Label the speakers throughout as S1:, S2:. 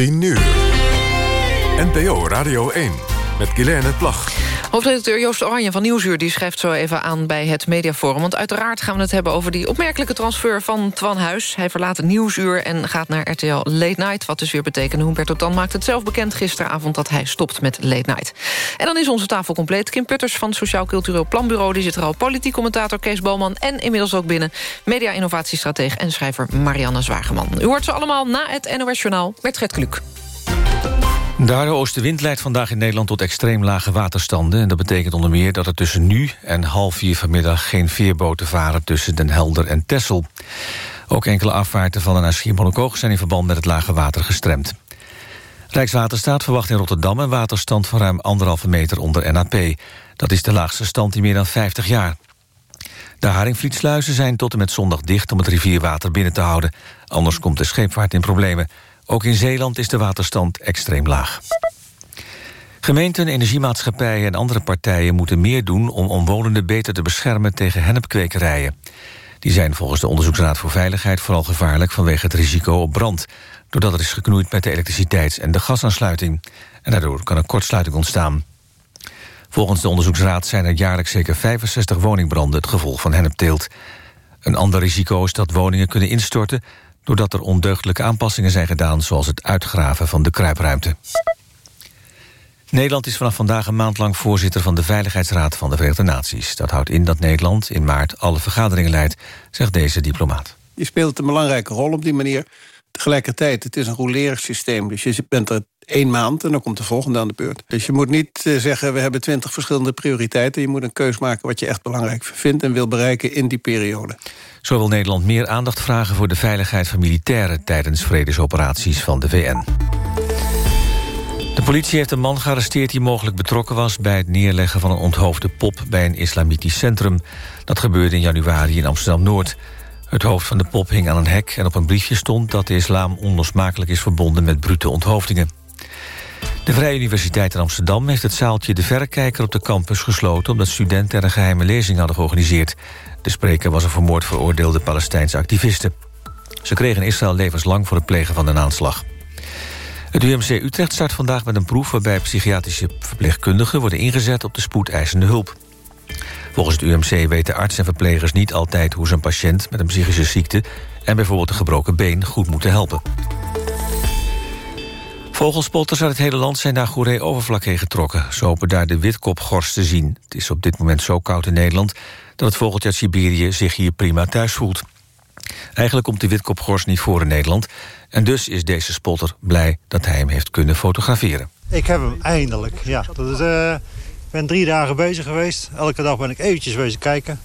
S1: 10 uur. NPO Radio 1 met Guilaine Plag.
S2: Hoofdredacteur Joost Oranje van Nieuwsuur die schrijft zo even aan bij het Mediaforum. Want uiteraard gaan we het hebben over die opmerkelijke transfer van Twan Huis. Hij verlaat Nieuwsuur en gaat naar RTL Late Night. Wat dus weer betekent, Humberto Tan maakt het zelf bekend gisteravond... dat hij stopt met Late Night. En dan is onze tafel compleet. Kim Putters van Sociaal Cultureel Planbureau... die zit er al politiek commentator Kees Boman... en inmiddels ook binnen media-innovatiestratege en schrijver Marianne Zwageman. U hoort ze allemaal na het NOS Journaal met Gert Kluk.
S3: De harde oostenwind leidt vandaag in Nederland tot extreem lage waterstanden. En dat betekent onder meer dat er tussen nu en half vier vanmiddag... geen veerboten varen tussen Den Helder en Tessel. Ook enkele afvaarten van de naar zijn in verband met het lage water gestremd. Rijkswaterstaat verwacht in Rotterdam een waterstand... van ruim anderhalve meter onder NAP. Dat is de laagste stand in meer dan 50 jaar. De Haringvlietsluizen zijn tot en met zondag dicht... om het rivierwater binnen te houden. Anders komt de scheepvaart in problemen... Ook in Zeeland is de waterstand extreem laag. Gemeenten, energiemaatschappijen en andere partijen moeten meer doen... om omwonenden beter te beschermen tegen hennepkwekerijen. Die zijn volgens de Onderzoeksraad voor Veiligheid vooral gevaarlijk... vanwege het risico op brand, doordat er is geknoeid met de elektriciteits- en de gasaansluiting. En daardoor kan een kortsluiting ontstaan. Volgens de Onderzoeksraad zijn er jaarlijks zeker 65 woningbranden... het gevolg van hennepteelt. Een ander risico is dat woningen kunnen instorten doordat er ondeugdelijke aanpassingen zijn gedaan... zoals het uitgraven van de kruipruimte. Nederland is vanaf vandaag een maand lang voorzitter van de Veiligheidsraad van de Verenigde Naties. Dat houdt in dat Nederland in maart alle vergaderingen leidt, zegt deze diplomaat.
S4: Je speelt een belangrijke rol op die manier. Tegelijkertijd, het is een roleersysteem. Dus je bent er één maand en dan komt de volgende aan de beurt. Dus je moet niet eh, zeggen, we hebben twintig verschillende prioriteiten. Je moet een keus maken wat je echt belangrijk vindt... en wil bereiken in die periode.
S3: Zo wil Nederland meer aandacht vragen voor de veiligheid van militairen... tijdens vredesoperaties van de VN. De politie heeft een man gearresteerd die mogelijk betrokken was... bij het neerleggen van een onthoofde pop bij een islamitisch centrum. Dat gebeurde in januari in Amsterdam-Noord. Het hoofd van de pop hing aan een hek en op een briefje stond... dat de islam onlosmakelijk is verbonden met brute onthoofdingen. De Vrije Universiteit in Amsterdam heeft het zaaltje De Verrekijker op de campus gesloten... omdat studenten er een geheime lezing hadden georganiseerd. De spreker was een vermoord veroordeelde Palestijnse activisten. Ze kregen in Israël levenslang voor het plegen van een aanslag. Het UMC Utrecht start vandaag met een proef... waarbij psychiatrische verpleegkundigen worden ingezet op de spoedeisende hulp. Volgens het UMC weten artsen en verplegers niet altijd... hoe ze een patiënt met een psychische ziekte... en bijvoorbeeld een gebroken been goed moeten helpen. Vogelspotters uit het hele land zijn naar Goeree-Overvlak heen getrokken. Ze hopen daar de witkopgors te zien. Het is op dit moment zo koud in Nederland... dat het vogeltje uit Siberië zich hier prima thuis voelt. Eigenlijk komt de witkopgors niet voor in Nederland... en dus is deze spotter blij dat hij hem heeft kunnen fotograferen.
S5: Ik heb hem eindelijk, ja. Dat is, uh, ik ben drie dagen bezig geweest. Elke dag ben ik eventjes bezig kijken.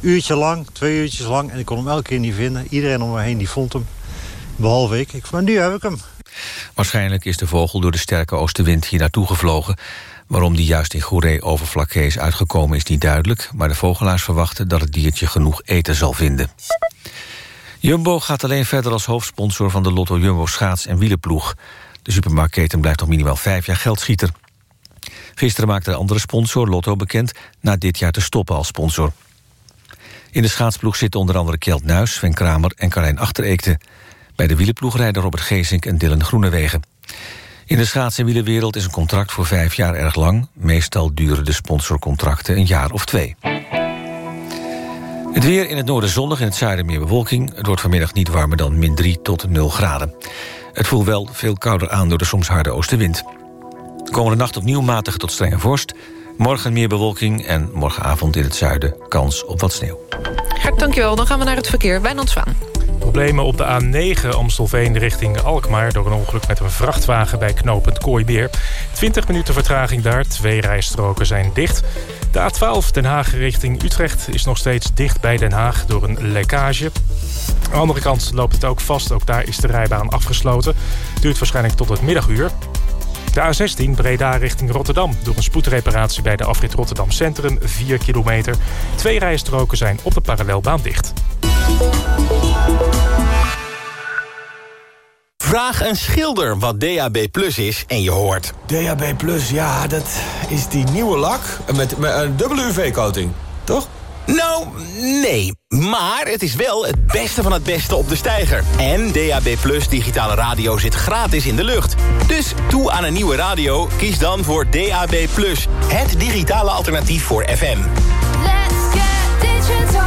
S5: Uurtje lang, twee uurtjes lang. En ik kon hem elke keer niet vinden. Iedereen om me heen die vond hem. Behalve ik. ik maar nu heb ik hem.
S3: Waarschijnlijk is de vogel door de sterke oostenwind hier naartoe gevlogen. Waarom die juist in Goeree-Overflakkee is uitgekomen is niet duidelijk... maar de vogelaars verwachten dat het diertje genoeg eten zal vinden. Jumbo gaat alleen verder als hoofdsponsor van de Lotto Jumbo schaats- en wielenploeg. De supermarktketen blijft nog minimaal vijf jaar geldschieter. Gisteren maakte de andere sponsor Lotto bekend... na dit jaar te stoppen als sponsor. In de schaatsploeg zitten onder andere Kjeld Nuis, Sven Kramer en Carlijn Achtereekte. Bij de wielenploeg rijden Robert Geesink en Dylan Groenewegen. In de schaats- en wielenwereld is een contract voor vijf jaar erg lang. Meestal duren de sponsorcontracten een jaar of twee. Het weer in het noorden zonnig, in het zuiden meer bewolking. Het wordt vanmiddag niet warmer dan min 3 tot 0 graden. Het voelt wel veel kouder aan door de soms harde oostenwind. Komende nacht opnieuw matige tot strenge vorst. Morgen meer bewolking en morgenavond in het zuiden kans op wat sneeuw.
S2: Gert, dankjewel. Dan gaan we naar het verkeer. Wijnand Zwaan.
S6: Problemen op de A9 Amstelveen richting Alkmaar... door een ongeluk met een vrachtwagen bij knooppunt Kooibeer. 20 minuten vertraging daar, twee rijstroken zijn dicht. De A12 Den Haag richting Utrecht is nog steeds dicht bij Den Haag... door een lekkage. Aan de andere kant loopt het ook vast, ook daar is de rijbaan afgesloten. Duurt waarschijnlijk tot het middaguur. De A16 Breda richting Rotterdam. Door een spoedreparatie bij de afrit Rotterdam Centrum, 4 kilometer. Twee rijstroken zijn op de parallelbaan dicht.
S7: Vraag een schilder wat DAB Plus is en je hoort.
S8: DAB Plus, ja, dat is die nieuwe lak met, met een dubbele UV-coating, toch?
S7: No! Nou, nee. Maar het is wel het beste van het beste op de steiger. En DAB Plus digitale radio zit gratis in de lucht. Dus toe aan een nieuwe radio, kies dan voor DAB Plus. Het digitale alternatief voor FM.
S8: Let's get digital.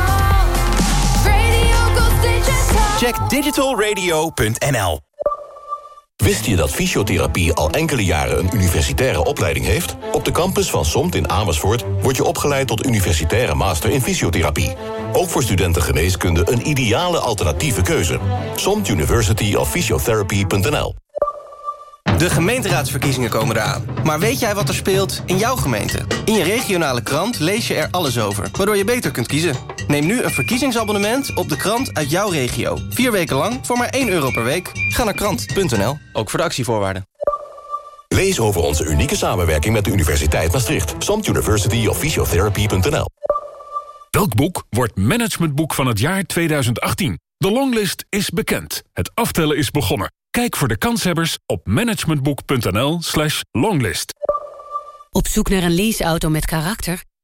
S8: Radio goes digital.
S7: Check digitalradio.nl
S9: Wist je dat fysiotherapie al enkele jaren een universitaire opleiding heeft? Op de campus van SOMT in Amersfoort word je opgeleid tot universitaire master in fysiotherapie. Ook voor studenten geneeskunde een ideale alternatieve keuze. SOMT University of Physiotherapy.nl
S10: De gemeenteraadsverkiezingen komen eraan. Maar weet jij wat er speelt in jouw gemeente? In je regionale krant lees je er alles over, waardoor je beter kunt kiezen. Neem nu een verkiezingsabonnement op de krant uit jouw regio. Vier weken lang voor maar 1 euro per week. Ga naar krant.nl, ook voor de actievoorwaarden.
S9: Lees over onze unieke samenwerking met de Universiteit Maastricht. SOMT University of Physiotherapy.nl
S1: Welk boek wordt managementboek van het jaar 2018? De longlist is bekend. Het aftellen is begonnen. Kijk voor de kanshebbers op managementboek.nl slash longlist.
S11: Op zoek naar een leaseauto met karakter?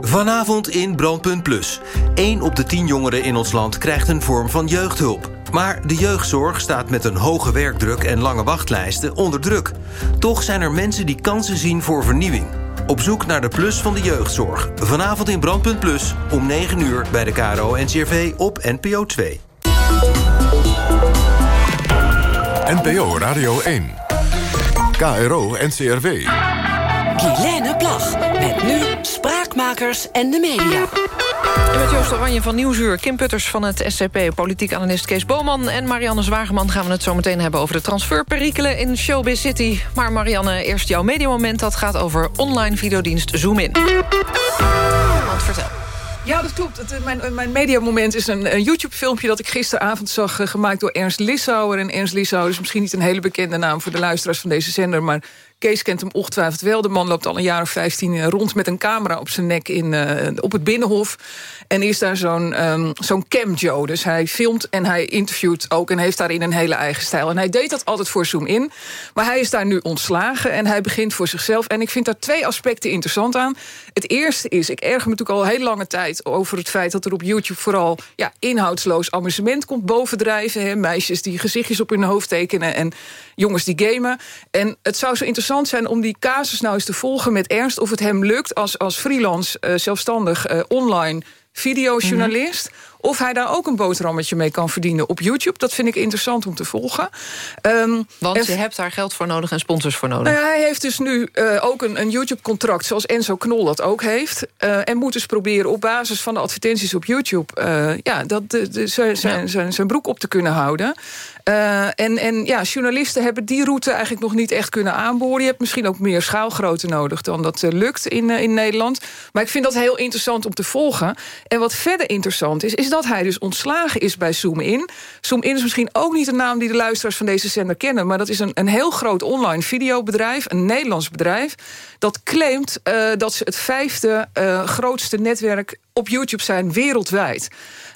S12: Vanavond in Brandpunt Plus. 1 op de 10 jongeren in ons land krijgt een vorm van jeugdhulp. Maar de jeugdzorg staat met een hoge werkdruk en lange wachtlijsten onder druk. Toch zijn er mensen die kansen zien voor vernieuwing. Op zoek naar de plus van de jeugdzorg. Vanavond in Brandpunt Plus om 9 uur bij de KRO NCRV op NPO 2.
S1: NPO Radio 1. KRO NCRW.
S13: Guilaine Plag. Met nu En de Media.
S2: En met Joost Oranje van Nieuwsuur, Kim Putters van het SCP... politiek analist Kees Boman en Marianne Zwageman... gaan we het zo meteen hebben over de transferperikelen in Showbiz City. Maar Marianne, eerst jouw mediamoment. Dat gaat over online videodienst ZoomIn. Want vertel.
S14: Ja, dat klopt. Het, mijn, mijn mediamoment is een, een YouTube-filmpje... dat ik gisteravond zag, eh, gemaakt door Ernst Lissauer. En Ernst Lissauer is misschien niet een hele bekende naam... voor de luisteraars van deze zender, maar Kees kent hem ongetwijfeld wel. De man loopt al een jaar of 15 rond met een camera op zijn nek in, uh, op het Binnenhof. En is daar zo'n um, zo'n cam Joe. Dus hij filmt en hij interviewt ook en heeft daarin een hele eigen stijl. En hij deed dat altijd voor Zoom in. Maar hij is daar nu ontslagen en hij begint voor zichzelf. En ik vind daar twee aspecten interessant aan. Het eerste is, ik erger me natuurlijk al heel lange tijd... over het feit dat er op YouTube vooral ja, inhoudsloos amusement komt bovendrijven. Meisjes die gezichtjes op hun hoofd tekenen en jongens die gamen. En het zou zo interessant zijn om die casus nou eens te volgen met Ernst... of het hem lukt als, als freelance, uh, zelfstandig, uh, online videojournalist... Mm -hmm. of hij daar ook een boterhammetje mee kan verdienen op YouTube. Dat vind ik interessant om te volgen.
S2: Um, Want je hebt daar geld voor nodig en sponsors voor nodig.
S14: Nou ja, hij heeft dus nu uh, ook een, een YouTube-contract... zoals Enzo Knol dat ook heeft. Uh, en moet dus proberen op basis van de advertenties op YouTube... Uh, ja, dat de, de, zijn, zijn, zijn broek op te kunnen houden. Uh, en, en ja, journalisten hebben die route eigenlijk nog niet echt kunnen aanboren. Je hebt misschien ook meer schaalgrootte nodig dan dat uh, lukt in, uh, in Nederland. Maar ik vind dat heel interessant om te volgen. En wat verder interessant is, is dat hij dus ontslagen is bij ZoomIn. ZoomIn is misschien ook niet een naam die de luisteraars van deze zender kennen... maar dat is een, een heel groot online videobedrijf, een Nederlands bedrijf... dat claimt dat ze het vijfde grootste netwerk op YouTube zijn wereldwijd.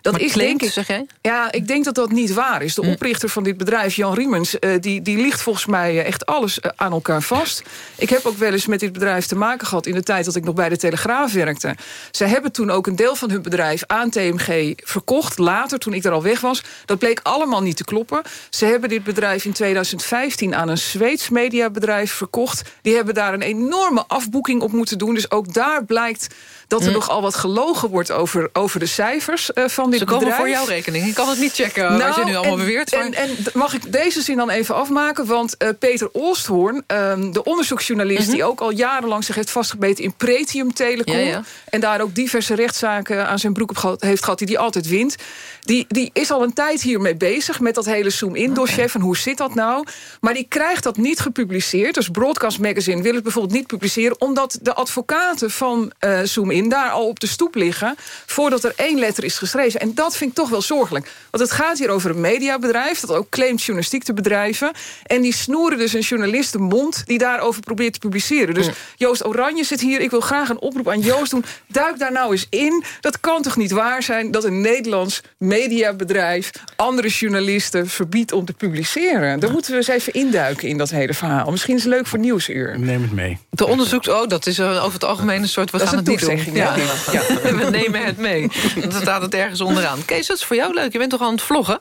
S14: Dat
S2: maar
S14: is
S2: claimt,
S14: denk ik,
S2: zeg jij?
S14: Ja, ik denk dat dat niet waar is. De hm. oprichter van dit bedrijf, Jan Riemens, uh, die, die ligt volgens mij echt alles uh, aan elkaar vast. Ik heb ook wel eens met dit bedrijf te maken gehad in de tijd dat ik nog bij de Telegraaf werkte. Zij hebben toen ook een deel van hun bedrijf aan TMG verkocht. Later, toen ik er al weg was. Dat bleek allemaal niet te kloppen. Ze hebben dit bedrijf in 2015 aan een Zweeds mediabedrijf verkocht. Die hebben daar een enorme afboeking op moeten doen. Dus ook daar blijkt dat er hm. nogal wat gelogen wordt over, over de cijfers uh, van dit
S2: Ze
S14: bedrijf.
S2: komen voor jouw rekening. Ik kan het niet checken nou, wat je nu allemaal
S14: en,
S2: beweert.
S14: Maar... En, en, mag ik deze zin dan even afmaken? Want uh, Peter Oosthoorn, um, de onderzoeksjournalist... Mm -hmm. die ook al jarenlang zich heeft vastgebeten in Pretium Telecom... Ja, ja. en daar ook diverse rechtszaken aan zijn broek op gehad, heeft gehad... die hij altijd wint. Die, die is al een tijd hiermee bezig met dat hele Zoom-in-dossier... Okay. van hoe zit dat nou? Maar die krijgt dat niet gepubliceerd. Dus Broadcast Magazine wil het bijvoorbeeld niet publiceren... omdat de advocaten van uh, Zoom-in daar al op de stoep liggen voordat er één letter is geschreven. En dat vind ik toch wel zorgelijk. Want het gaat hier over een mediabedrijf... dat ook claimt journalistiek te bedrijven. En die snoeren dus een journalist de mond... die daarover probeert te publiceren. Dus Joost Oranje zit hier. Ik wil graag een oproep aan Joost doen. Duik daar nou eens in. Dat kan toch niet waar zijn dat een Nederlands mediabedrijf... andere journalisten verbiedt om te publiceren. Daar moeten we eens even induiken in dat hele verhaal. Misschien is het leuk voor Nieuwsuur.
S15: Neem het mee.
S2: De onderzoeks... Oh, dat is eh, over het algemeen een soort... We
S14: Dat
S2: gaan
S14: is
S2: het niet doen.
S14: Toezegging,
S2: Ja. we nemen het mee. Dan staat het ergens onderaan. Kees, dat is voor jou leuk. Je bent toch aan het vloggen?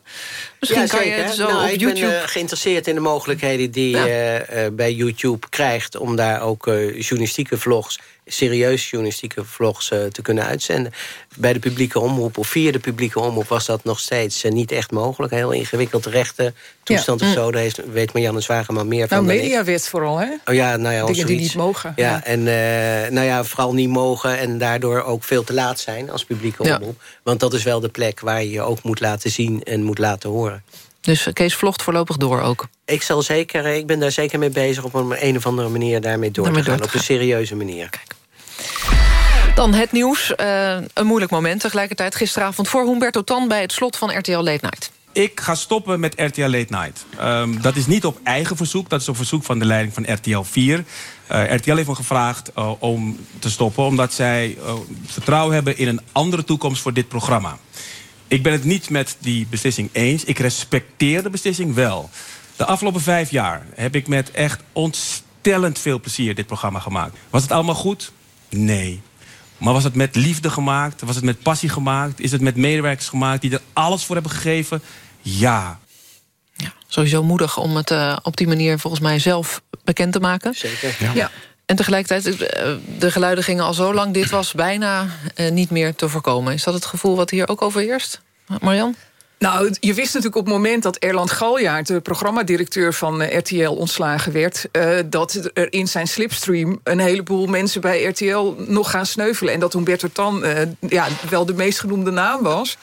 S2: Misschien
S16: Ja,
S2: kan je
S16: zeker.
S2: het zo
S16: Nou,
S2: op
S16: ik
S2: YouTube...
S16: ben eh, geïnteresseerd in de mogelijkheden die je eh, bij YouTube krijgt... om daar ook eh, journalistieke vlogs, serieuze journalistieke vlogs te kunnen uitzenden. Bij de publieke omroep of via de publieke omroep was dat nog steeds niet echt mogelijk. Heel ingewikkeld rechten, toestand
S14: Ja.
S16: of
S14: Mm.
S16: zo. Daar heeft, weet Marianne Zwageman meer van
S14: Nou,
S16: dan ik.
S14: mediawet vooral, hè?
S16: Oh ja, nou ja,
S14: Dingen die niet mogen.
S16: Ja, en nou ja, vooral niet mogen en daardoor ook veel te laat zijn als publieke omroep. Want dat is wel de plek waar je je ook moet laten zien en moet laten horen.
S2: Dus Kees vlogt voorlopig door ook.
S16: Ik, zal zeker, ik ben daar zeker mee bezig op een, een of andere manier daarmee door
S2: Daarmee
S16: te gaan.
S2: door te
S16: op een serieuze manier.
S2: Dan het nieuws. Eh, een moeilijk moment tegelijkertijd. Gisteravond voor Humberto Tan bij het slot van RTL Late Night.
S17: Ik ga stoppen met RTL Late Night. Ehm, dat is niet op eigen verzoek, dat is op verzoek van de leiding van RTL 4. Eh, RTL heeft me gevraagd eh, om te stoppen... omdat zij eh, vertrouwen hebben in een andere toekomst voor dit programma. Ik ben het niet met die beslissing eens. Ik respecteer de beslissing wel. De afgelopen vijf jaar heb ik met echt ontstellend veel plezier dit programma gemaakt. Was het allemaal goed? Nee. Maar was het met liefde gemaakt? Was het met passie gemaakt? Is het met medewerkers gemaakt die er alles voor hebben gegeven? Ja.
S2: Sowieso moedig om het eh, op die manier volgens mij zelf bekend te maken.
S16: Zeker.
S2: Ja. En tegelijkertijd, eh, de geluiden gingen al zo lang... dit was bijna eh, niet meer te voorkomen. Is dat het gevoel wat hier ook overheerst? Marjan?
S14: Nou, je wist natuurlijk op het moment dat Erland Galjaard... de programmadirecteur van eh, RTL ontslagen werd... dat er in zijn slipstream een heleboel mensen bij RTL nog gaan sneuvelen. En dat Humberto Tan ja, wel de meest genoemde naam was...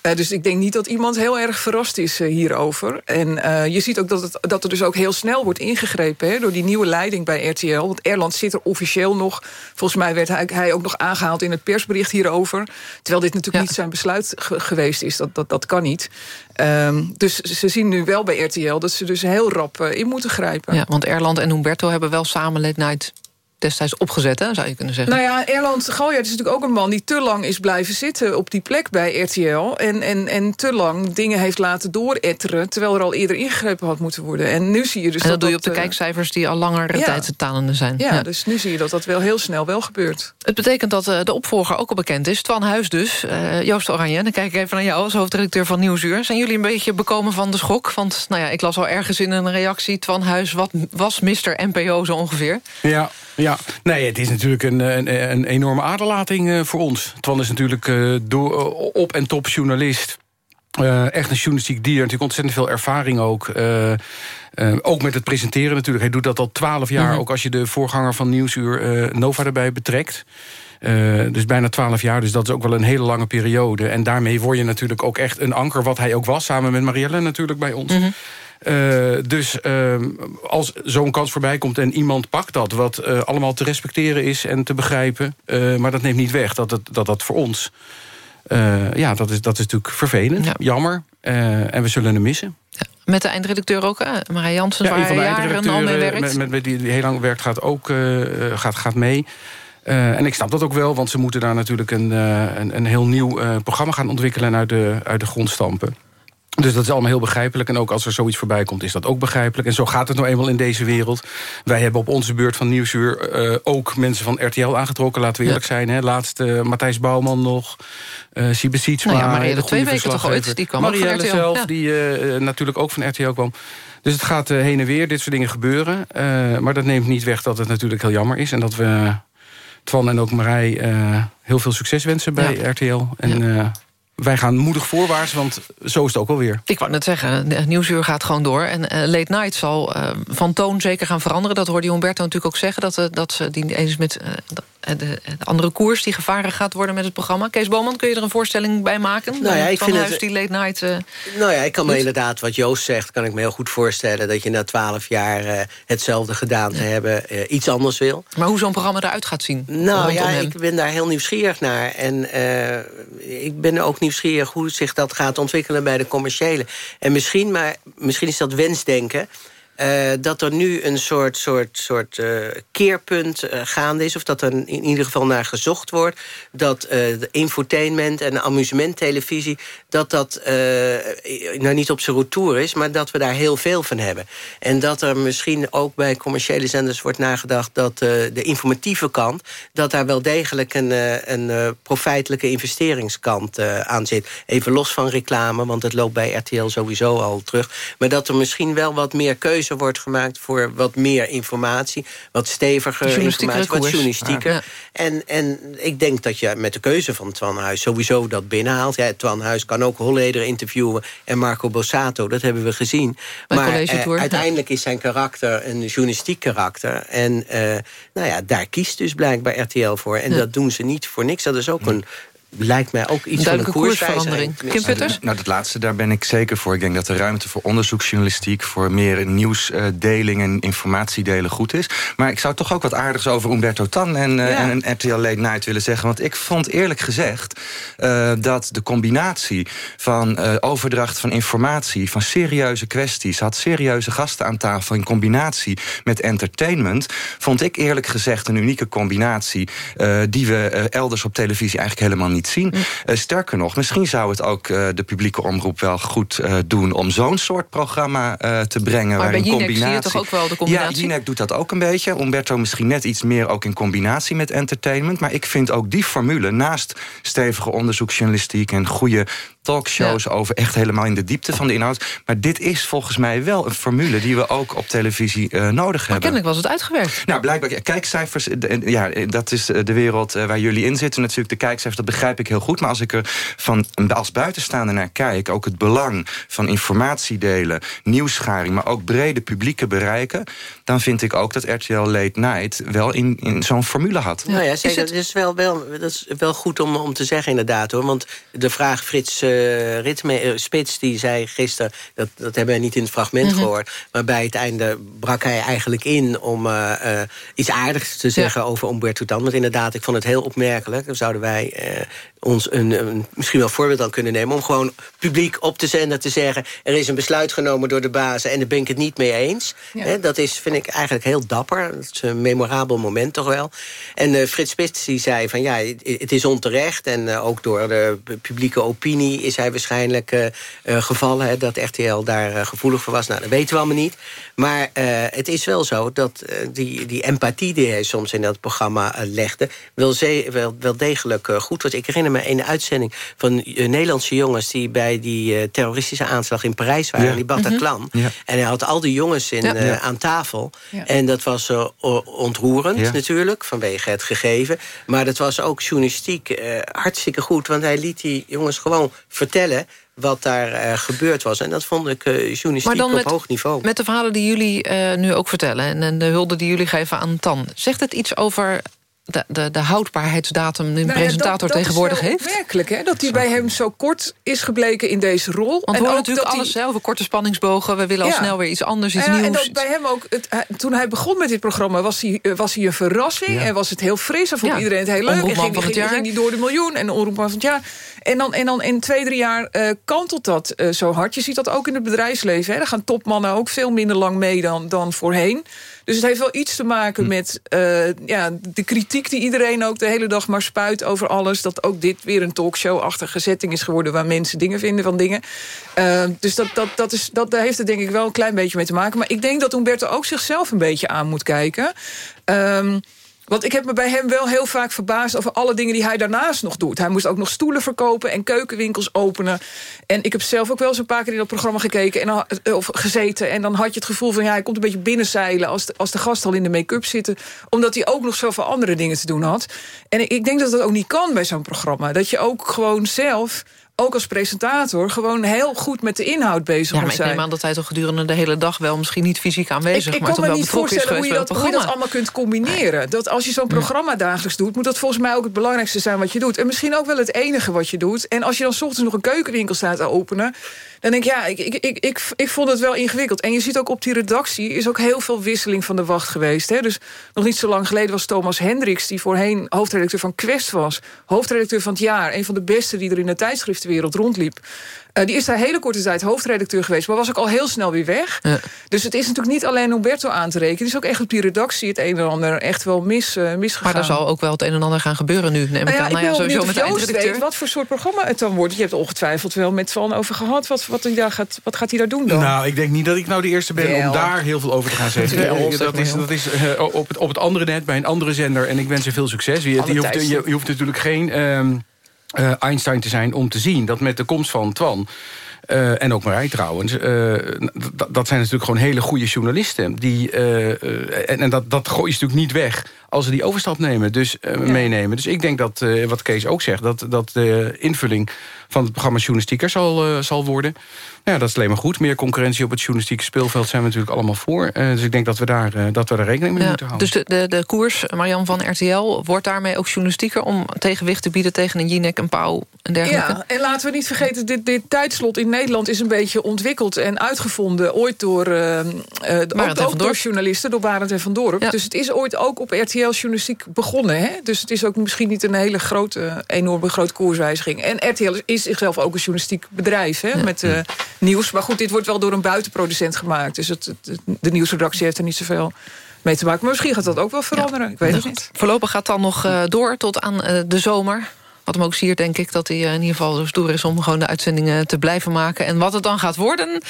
S14: Eh, dus ik denk niet dat iemand heel erg verrast is eh, hierover. En eh, je ziet ook dat, het, dat er dus ook heel snel wordt ingegrepen... Hè, door die nieuwe leiding bij RTL. Want Erland zit er officieel nog. Volgens mij werd hij, hij ook nog aangehaald in het persbericht hierover. Terwijl dit natuurlijk niet zijn besluit ge- geweest is. Dat, dat, dat kan niet. Ehm, dus ze zien nu wel bij RTL dat ze dus heel rap in moeten grijpen.
S2: Ja, want Erland en Humberto hebben wel samen Late Night destijds opgezet, hè, zou je kunnen zeggen.
S14: Nou ja, Erland Galjaard is natuurlijk ook een man die te lang is blijven zitten op die plek bij RTL. En, en, en te lang dingen heeft laten dooretteren, terwijl er al eerder ingegrepen had moeten worden. En nu zie je dus
S2: en dat, doe je op
S14: dat,
S2: de
S14: eh,
S2: kijkcijfers die al langere
S14: ja.
S2: tijd talende zijn.
S14: Ja, dus nu zie je dat dat wel heel snel wel gebeurt.
S2: Het betekent dat eh, de opvolger ook al bekend is. Twan Huis dus. Eh, Joost Oranje, dan kijk ik even naar jou als hoofdredacteur van Nieuwsuur. Zijn jullie een beetje bekomen van de schok? Want nou ja, ik las al ergens in een reactie... Twan Huis, wat was Mr. NPO zo ongeveer?
S15: Ja, ja. Nee, het is natuurlijk een, een, een enorme aderlating eh, voor ons. Twan is natuurlijk eh, door, eh, op- en top journalist. Echt een journalistiek dier, natuurlijk ontzettend veel ervaring ook. Ook met het presenteren natuurlijk. Hij doet dat al twaalf jaar,
S18: Mhm.
S15: ook als je de voorganger van Nieuwsuur... Nova erbij betrekt. Dus bijna twaalf jaar, dus dat is ook wel een hele lange periode. En daarmee word je natuurlijk ook echt een anker... wat hij ook was, samen met Marielle natuurlijk bij ons. Eh, dus ehm, als zo'n kans voorbij komt en iemand pakt dat... wat eh, allemaal te respecteren is en te begrijpen... eh, maar dat neemt niet weg dat het, dat, dat voor ons... ja, dat is, dat is natuurlijk vervelend, jammer. en we zullen hem missen.
S2: Met de eindredacteur ook, Marij Jansen,
S15: Ja,
S2: waar hij
S15: de
S2: jaren al mee
S15: eindredacteuren
S2: werkt.
S15: met, met, met die, die heel lang werkt gaat ook gaat, gaat mee. En ik snap dat ook wel, want ze moeten daar natuurlijk een, een, een heel nieuw programma gaan ontwikkelen en uit de, uit de grond stampen. Dus dat is allemaal heel begrijpelijk. En ook als er zoiets voorbij komt, is dat ook begrijpelijk. En zo gaat het nou eenmaal in deze wereld. Wij hebben op onze beurt van Nieuwsuur eh, ook mensen van RTL aangetrokken. Laten we eerlijk zijn. Hè. Laatst eh, Matthijs Bouwman nog. uh, Sietsma.
S2: Nou ja, Marielle twee weken toch ooit? Die kwam ook van
S15: Marielle
S2: RTL,
S15: zelf,
S2: ja.
S15: die natuurlijk ook van RTL kwam. Dus het gaat heen en weer, dit soort dingen gebeuren. Maar dat neemt niet weg dat het natuurlijk heel jammer is. En dat we Twan en ook Marij heel veel succes wensen bij RTL. En wij gaan moedig voorwaarts, want zo is het ook alweer.
S2: Ik wou net zeggen, de Nieuwsuur gaat gewoon door. En eh, Late Night zal eh, van toon zeker gaan veranderen. Dat hoorde Humberto natuurlijk ook zeggen. Dat, eh, dat ze die eens met, de, de andere koers die gevaren gaat worden met het programma. Kees Boman, kun je er een voorstelling bij maken?
S16: Nou ja, ik
S2: Van
S16: vind
S2: Huis
S16: het-
S2: die late night... eh,
S16: Nou ja, ik kan me inderdaad, wat Joost zegt... kan ik me heel goed voorstellen dat je na twaalf jaar eh, hetzelfde gedaan te hebben... eh, iets anders wil.
S2: Maar hoe zo'n programma eruit gaat zien?
S16: Nou ja,
S2: hem.
S16: ik ben daar heel nieuwsgierig naar. En eh, ik ben ook nieuwsgierig hoe zich dat gaat ontwikkelen bij de commerciële. En misschien, maar misschien is dat wensdenken... eh, dat er nu een soort, soort, soort eh, keerpunt eh, gaande is... of dat er in ieder geval naar gezocht wordt... dat de infotainment en amusementtelevisie... dat dat nou niet op zijn retour is... maar dat we daar heel veel van hebben. En dat er misschien ook bij commerciële zenders wordt nagedacht... dat de informatieve kant... dat daar wel degelijk een, een profijtelijke investeringskant aan zit. Even los van reclame, want het loopt bij RTL sowieso al terug. Maar dat er misschien wel wat meer keuze wordt gemaakt... voor wat meer informatie, wat steviger informatie... wat journalistieker.
S2: Ja.
S16: En, en ik denk dat je met de keuze van Twan Huis sowieso dat binnenhaalt. Ja, Twan Huis kan ook Holleder interviewen en Marco Bossato. Dat hebben we gezien.
S2: Bij
S16: maar eh, uiteindelijk is zijn karakter een journalistiek karakter. En eh, nou ja, daar kiest dus blijkbaar RTL voor. En
S2: Ja.
S16: dat doen ze niet voor niks. Dat is ook een... Lijkt mij ook iets van een koersverandering.
S18: Nou, dat laatste, daar ben ik zeker voor. Ik denk dat de ruimte voor onderzoeksjournalistiek... voor meer nieuwsdeling en informatiedelen goed is. Maar ik zou toch ook wat aardigs over Umberto Tan en, eh,
S19: Ja.
S18: en RTL Late Night willen zeggen. Want ik vond eerlijk gezegd eh, dat de combinatie van eh, overdracht van informatie... van serieuze kwesties, had serieuze gasten aan tafel... in combinatie met entertainment... vond ik eerlijk gezegd een unieke combinatie... eh, die we eh, elders op televisie eigenlijk helemaal niet zien. Eh, sterker nog, misschien zou het ook eh, de publieke omroep wel goed eh, doen... om zo'n soort programma te brengen.
S2: Maar
S18: waarin
S2: bij Jinek zie je toch ook wel de combinatie?
S18: Ja, Jinek doet dat ook een beetje. Umberto misschien net iets meer ook in combinatie met entertainment. Maar ik vind ook die formule, naast stevige onderzoeksjournalistiek... en goede talkshows over echt helemaal in de diepte van de inhoud. Maar dit is volgens mij wel een formule die we ook op televisie eh, nodig hebben.
S2: Kennelijk was het uitgewerkt.
S18: Nou, blijkbaar, kijkcijfers, eh, de- eh, ja, dat is eh, de wereld eh, waar jullie in zitten. Natuurlijk, de kijkcijfers, dat begrijp ik heel goed. Maar als ik er van, als buitenstaander naar kijk... ook het belang van informatie delen, nieuwsgaring... maar ook brede publieke bereiken... dan vind ik ook dat RTL Late Night wel in, in zo'n formule had.
S16: Nou ja, zeker. Dat is wel, wel, dat is wel goed om, om te zeggen inderdaad. hoor. Want de vraag Frits eh, Ritme, eh, Spits, die zei gisteren... Dat, dat hebben we niet in het fragment
S2: Mhm.
S16: gehoord... maar bij het einde brak hij eigenlijk in om eh, iets aardigs te zeggen... over Umberto Tan. Want inderdaad, ik vond het heel opmerkelijk. Dan zouden wij ons een, een, misschien wel voorbeeld aan kunnen nemen... om gewoon publiek op te zenden te zeggen... er is een besluit genomen door de bazen en daar ben ik het niet mee eens.
S14: Ja.
S16: Dat is, vind ik eigenlijk heel dapper. Dat is een memorabel moment toch wel. En eh, Frits Spits die zei van ja, het- is onterecht... en eh, ook door de publieke opinie is hij waarschijnlijk eh, gevallen... Dat RTL daar gevoelig voor was. Nou, dat weten we allemaal niet. Maar het is wel zo dat die, die empathie die hij soms in dat programma legde... Wel, wel, wel degelijk goed was. Ik herinner me een uitzending van eh, Nederlandse jongens... die bij die eh, terroristische aanslag in Parijs waren,
S18: Ja.
S16: die Bataclan.
S18: Mhm. Ja.
S16: En hij had al die jongens in,
S18: Ja.
S16: eh, aan tafel.
S18: Ja.
S16: En dat was eh, ontroerend
S18: Ja.
S16: natuurlijk, vanwege het gegeven. Maar dat was ook journalistiek eh, hartstikke goed. Want hij liet die jongens gewoon vertellen wat daar eh, gebeurd was. En dat vond ik eh, journalistiek
S2: Maar dan
S16: op
S2: met,
S16: hoog niveau.
S2: met de verhalen die jullie eh, nu ook vertellen... En, en de hulde die jullie geven aan Tan... zegt het iets over de, de, de houdbaarheidsdatum... die een
S14: Nou ja,
S2: presentator
S14: dat, dat
S2: tegenwoordig
S14: is wel
S2: heeft?
S14: opmerkelijk, hè? Dat hij bij hem zo kort is gebleken in deze rol.
S2: Want we
S14: en
S2: horen
S14: ook
S2: natuurlijk
S14: dat
S2: alles over korte spanningsbogen. We willen al snel weer iets anders, iets
S14: Ja,
S2: nieuws.
S14: En dat bij hem ook, het, toen hij begon met dit programma was hij, eh, was hij een verrassing.
S2: Ja.
S14: En was het heel fris. En vond
S2: Ja.
S14: iedereen het heel leuk. En
S2: Omroepman
S14: ging,
S2: van het jaar.
S14: ging die door de miljoen en de omroepman van het jaar. En dan, en dan in twee, drie jaar eh, kantelt dat eh, zo hard. Je ziet dat ook in het bedrijfsleven. Hè. Daar gaan topmannen ook veel minder lang mee dan, dan voorheen. Dus het heeft wel iets te maken met eh, ja, de kritiek die iedereen ook de hele dag maar spuit over alles. Dat ook dit weer een talkshow-achtige setting is geworden... waar mensen dingen vinden van dingen. Eh, dus dat, dat, dat is, dat, daar heeft het denk ik wel een klein beetje mee te maken. Maar ik denk dat Umberto ook zichzelf een beetje aan moet kijken. Ehm, want ik heb me bij hem wel heel vaak verbaasd over alle dingen die hij daarnaast nog doet. Hij moest ook nog stoelen verkopen en keukenwinkels openen. En ik heb zelf ook wel eens een paar keer in dat programma gekeken en eh, of gezeten. En dan had je het gevoel van ja, hij komt een beetje binnenzeilen als de, als de gast al in de make-up zitten. Omdat hij ook nog zoveel andere dingen te doen had. En ik denk dat dat ook niet kan bij zo'n programma. Dat je ook gewoon zelf ook als presentator... gewoon heel goed met de inhoud bezig
S2: Ja, maar
S14: moet
S2: ik
S14: zijn.
S2: neem aan dat hij toch gedurende de hele dag wel... misschien niet fysiek aanwezig,
S14: Ik, ik
S2: maar
S14: kan me
S2: wel
S14: niet voorstellen hoe je, dat, hoe je dat
S2: programma.
S14: allemaal kunt combineren. Dat als je zo'n programma dagelijks doet... moet dat volgens mij ook het belangrijkste zijn wat je doet. En misschien ook wel het enige wat je doet. En als je dan 's ochtends nog een keukenwinkel staat te openen... dan denk ik, ja, ik, ik, ik, ik, ik vond het wel ingewikkeld. En je ziet ook op die redactie is ook heel veel wisseling van de wacht geweest. Hè? Dus nog niet zo lang geleden was Thomas Hendricks... die voorheen hoofdredacteur van Quest was. Hoofdredacteur van het jaar. Een van de beste die er in de tijdschriftenwereld rondliep. Eh, die is daar hele korte tijd hoofdredacteur geweest... maar was ook al heel snel weer weg. Dus het is natuurlijk niet alleen Humberto aan te rekenen. Het is ook echt op die redactie het een en ander echt wel mis, eh, misgegaan.
S2: Maar er zal ook wel het een en ander gaan gebeuren nu, neem ik
S14: Nou ja,
S2: aan.
S14: ik
S2: Nou ja, sowieso met de
S14: weet wat voor soort programma het dan wordt. Je hebt ongetwijfeld wel met Van over gehad. Wat, wat, hij daar gaat, wat gaat hij daar doen dan?
S15: Nou, ik denk niet dat ik nou de eerste ben
S14: Wel.
S15: om daar heel veel over te gaan zeggen.
S14: Wel,
S15: dat is, dat is eh, op, het, op het andere net, bij een andere zender. En ik wens ze veel succes. Je, je, hoeft, je, je hoeft natuurlijk geen ehm, eh, Einstein te zijn om te zien... dat met de komst van Twan... eh, en ook Marij trouwens. eh, dat zijn natuurlijk gewoon hele goede journalisten. Die, en en dat, dat gooi je natuurlijk niet weg als ze die overstap nemen, dus, eh, meenemen. Dus ik denk dat, eh, wat Kees ook zegt... dat, dat de invulling van het programma journalistieker zal, eh, zal worden. Ja, dat is alleen maar goed. Meer concurrentie op het journalistieke speelveld zijn we natuurlijk allemaal voor. Eh, dus ik denk dat we daar, eh, dat we daar rekening mee
S2: Ja,
S15: moeten houden.
S2: dus de, de, de koers, Marian van RTL, wordt daarmee ook journalistieker... om tegenwicht te bieden tegen een Jinek, een Pauw en dergelijke?
S14: Ja, en laten we niet vergeten, dit, dit tijdslot in Nederland is een beetje ontwikkeld en uitgevonden. Ooit door, eh, eh,
S2: en
S14: ook, door journalisten, door Barend en Van Dorp. Dus het is ooit ook op RTL journalistiek begonnen. Hè? Dus het is ook misschien niet een hele grote, enorme grote koerswijziging. En RTL is zichzelf ook een journalistiek bedrijf hè? met eh, nieuws. Maar goed, dit wordt wel door een buitenproducent gemaakt. Dus het, het- de nieuwsredactie heeft er niet zoveel mee te maken. Maar misschien gaat dat ook wel veranderen. Ik weet het niet.
S2: Voorlopig gaat dan nog eh, door tot aan eh, de zomer. Wat hem ook siert, denk ik, dat hij in ieder geval zo stoer is... om gewoon de uitzendingen te blijven maken. En wat het dan gaat worden...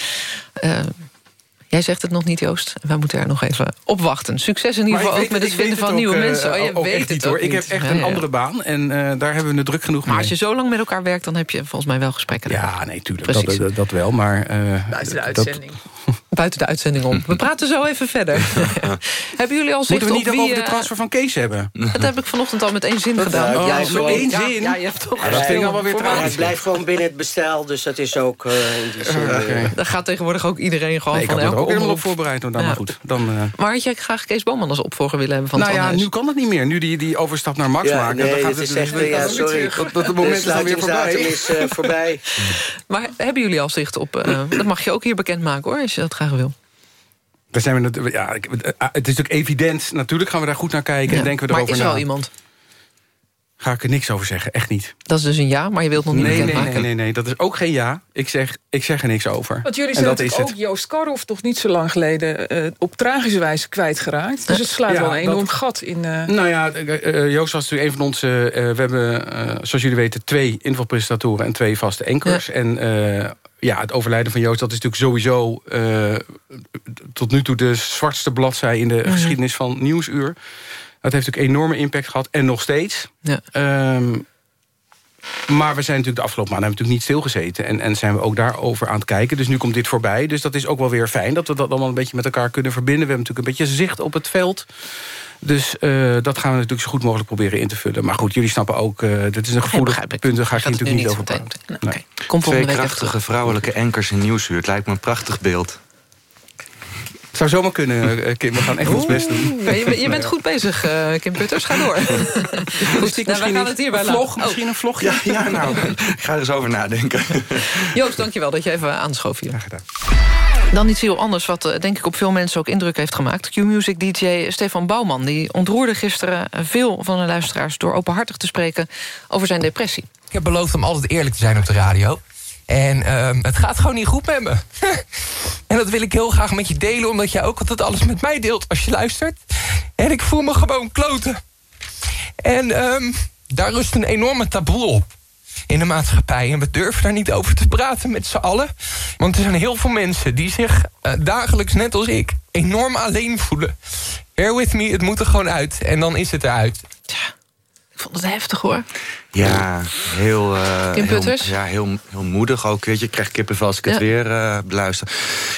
S2: jij zegt het nog niet, Joost. Wij moeten er nog even op wachten. Succes in ieder geval ook met het vinden van nieuwe
S15: eh,
S2: mensen. Oh, je
S15: ook
S2: weet
S15: echt
S2: het
S15: niet. Ik heb echt
S2: Ja,
S15: een
S2: ja.
S15: andere baan en eh, daar hebben we het druk genoeg
S2: Maar
S15: mee.
S2: als je zo lang met elkaar werkt, dan heb je volgens mij wel gesprekken.
S15: Ja, nee, tuurlijk. Dat, dat, dat wel, maar... eh,
S14: Buiten de
S15: dat-
S14: uitzending.
S2: Buiten de uitzending om. We praten zo even verder. hebben jullie al zicht
S15: Moeten we niet
S2: op
S15: ook
S2: wie...
S15: over de
S2: eh,
S15: transfer van Kees hebben?
S2: Dat heb ik vanochtend al met één zin gedaan.
S16: Oh,
S2: Ja,
S16: met
S2: sorry.
S16: één
S2: Ja,
S16: zin?
S2: Ja, je hebt toch
S15: Ja, dat vind ik al wel weer
S2: voor-
S15: tragisch.
S16: Ja, ik blijf gewoon binnen het bestel, dus dat is ook eh, in die zin... eh,
S2: Daar gaat tegenwoordig ook iedereen gewoon
S15: Nee, ik
S2: van
S15: had me er
S2: elke
S15: ook helemaal op voorbereid. Dan,
S2: Ja.
S15: Maar goed, dan... eh,
S2: Maar had jij graag Kees Boman als opvolger willen hebben van
S15: nou ja, nu kan dat niet meer. Nu die, die overstap naar Max
S16: Ja,
S15: maken.
S16: nee,
S15: dan gaat
S16: het is echt, ja, sorry.
S15: Dat, moment is dan weer voorbij.
S16: is eh, voorbij.
S2: Maar hebben jullie al zicht op... eh, dat mag je ook hier bekendmaken hoor, als je dat graag wil.
S15: Daar zijn we, ja, ik- eh, het is natuurlijk evident. Natuurlijk gaan we daar goed naar kijken en denken we
S2: maar
S15: erover
S2: is er
S15: na.
S2: al iemand?
S15: Ga ik er niks over zeggen, echt niet.
S2: Dat is dus een ja, maar je wilt nog niet
S15: Nee, nee, nee, nee, nee, dat is ook geen ja. Ik zeg, ik zeg er niks over.
S14: Want jullie
S15: en
S14: zijn
S15: dat is
S14: natuurlijk
S15: het.
S14: ook Joost Karhoff toch niet zo lang geleden... eh, op tragische wijze kwijtgeraakt. Dus het sluit
S15: Ja,
S14: wel een
S15: dat-
S14: enorm gat in... eh,
S15: Nou ja, Joost was natuurlijk een van onze... eh, we hebben, eh, zoals jullie weten, twee invalpresentatoren en twee vaste enkers. En eh, ja, het overlijden van Joost, dat is natuurlijk sowieso... eh, tot nu toe de zwartste bladzij in de
S2: Mhm.
S15: geschiedenis van Nieuwsuur. Dat heeft natuurlijk enorme impact gehad. En nog steeds.
S2: Ja.
S15: Ehm, maar we zijn natuurlijk de afgelopen maanden hebben we natuurlijk niet stilgezeten. En, en zijn we ook daarover aan het kijken. Dus nu komt dit voorbij. Dus dat is ook wel weer fijn dat we dat allemaal een beetje met elkaar kunnen verbinden. We hebben natuurlijk een beetje zicht op het veld. Dus eh, dat gaan we natuurlijk zo goed mogelijk proberen in te vullen. Maar goed, jullie snappen ook, eh dit is een gevoelig punt. Daar ga ik natuurlijk niet over praten. Nee.
S2: Kom
S18: Twee
S2: volgende week even
S18: krachtige vrouwelijke enkers in Nieuwsuur. Het lijkt me een prachtig beeld.
S15: Het zou zomaar kunnen, eh, Kim. We gaan echt ons best doen.
S2: Je, bent- je bent goed bezig, eh, Kim Putters. Ga door. Goed, nou, we gaan het hierbij laten.
S15: vlog, misschien een vlogje?
S18: Ja, ja nou, ik ga er eens over nadenken.
S2: Oh, Joost, dankjewel dat je even aanschoof hier. Dan iets heel anders wat eh, denk ik op veel mensen ook indruk heeft gemaakt. Q-Music-dj Stefan Bouwman die ontroerde gisteren veel van de luisteraars... door openhartig te spreken over zijn depressie.
S19: Ik heb beloofd om altijd eerlijk te zijn op de radio. En ehm, het gaat gewoon niet goed met me. en dat wil ik heel graag met je delen... omdat jij ook altijd alles met mij deelt als je luistert. En ik voel me gewoon kloten. En ehm, daar rust een enorme taboe op in de maatschappij. En we durven daar niet over te praten met z'n allen. Want er zijn heel veel mensen die zich eh, dagelijks, net als ik... enorm alleen voelen. Bear with me, het moet er gewoon uit. En dan is het eruit.
S2: Ik vond het heftig hoor.
S18: Ja, heel, eh,
S2: Kim
S18: heel,
S2: Putters?
S18: ja, heel, heel moedig ook. Weet je. Ik krijg kippenvel als ik het weer eh, beluister.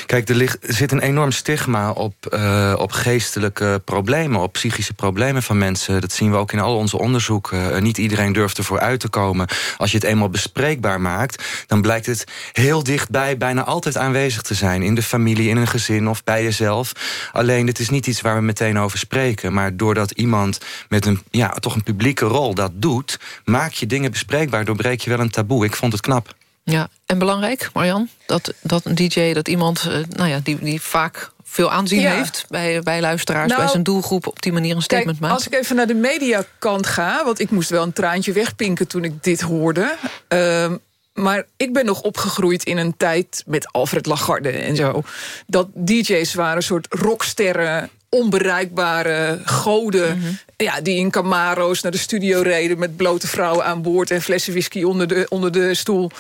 S18: Kijk, er, ligt, er zit een enorm stigma op, eh, op geestelijke problemen... op psychische problemen van mensen. Dat zien we ook in al onze onderzoeken. Eh, niet iedereen durft ervoor uit te komen. Als je het eenmaal bespreekbaar maakt... dan blijkt het heel dichtbij bijna altijd aanwezig te zijn. In de familie, in een gezin of bij jezelf. Alleen, het is niet iets waar we meteen over spreken. Maar doordat iemand met een, ja, toch een publieke rol dat doet... maak je dingen bespreekbaar, doorbreek je wel een taboe. Ik vond het knap.
S2: Ja, en belangrijk, Marjan, dat, dat een DJ, dat iemand eh, nou ja, die, die vaak veel aanzien
S14: Ja.
S2: heeft... Bij, bij luisteraars,
S14: Nou,
S2: bij zijn doelgroep op die manier een statement
S14: Kijk,
S2: maakt.
S14: als ik even naar de mediakant ga... want ik moest wel een traantje wegpinken toen ik dit hoorde... Ehm, maar ik ben nog opgegroeid in een tijd met Alfred Lagarde en zo. Dat DJ's waren een soort rocksterren, onbereikbare goden...
S2: Mhm.
S14: ja, die in Camaro's naar de studio reden... met blote vrouwen aan boord en flessen whisky onder de, onder de stoel.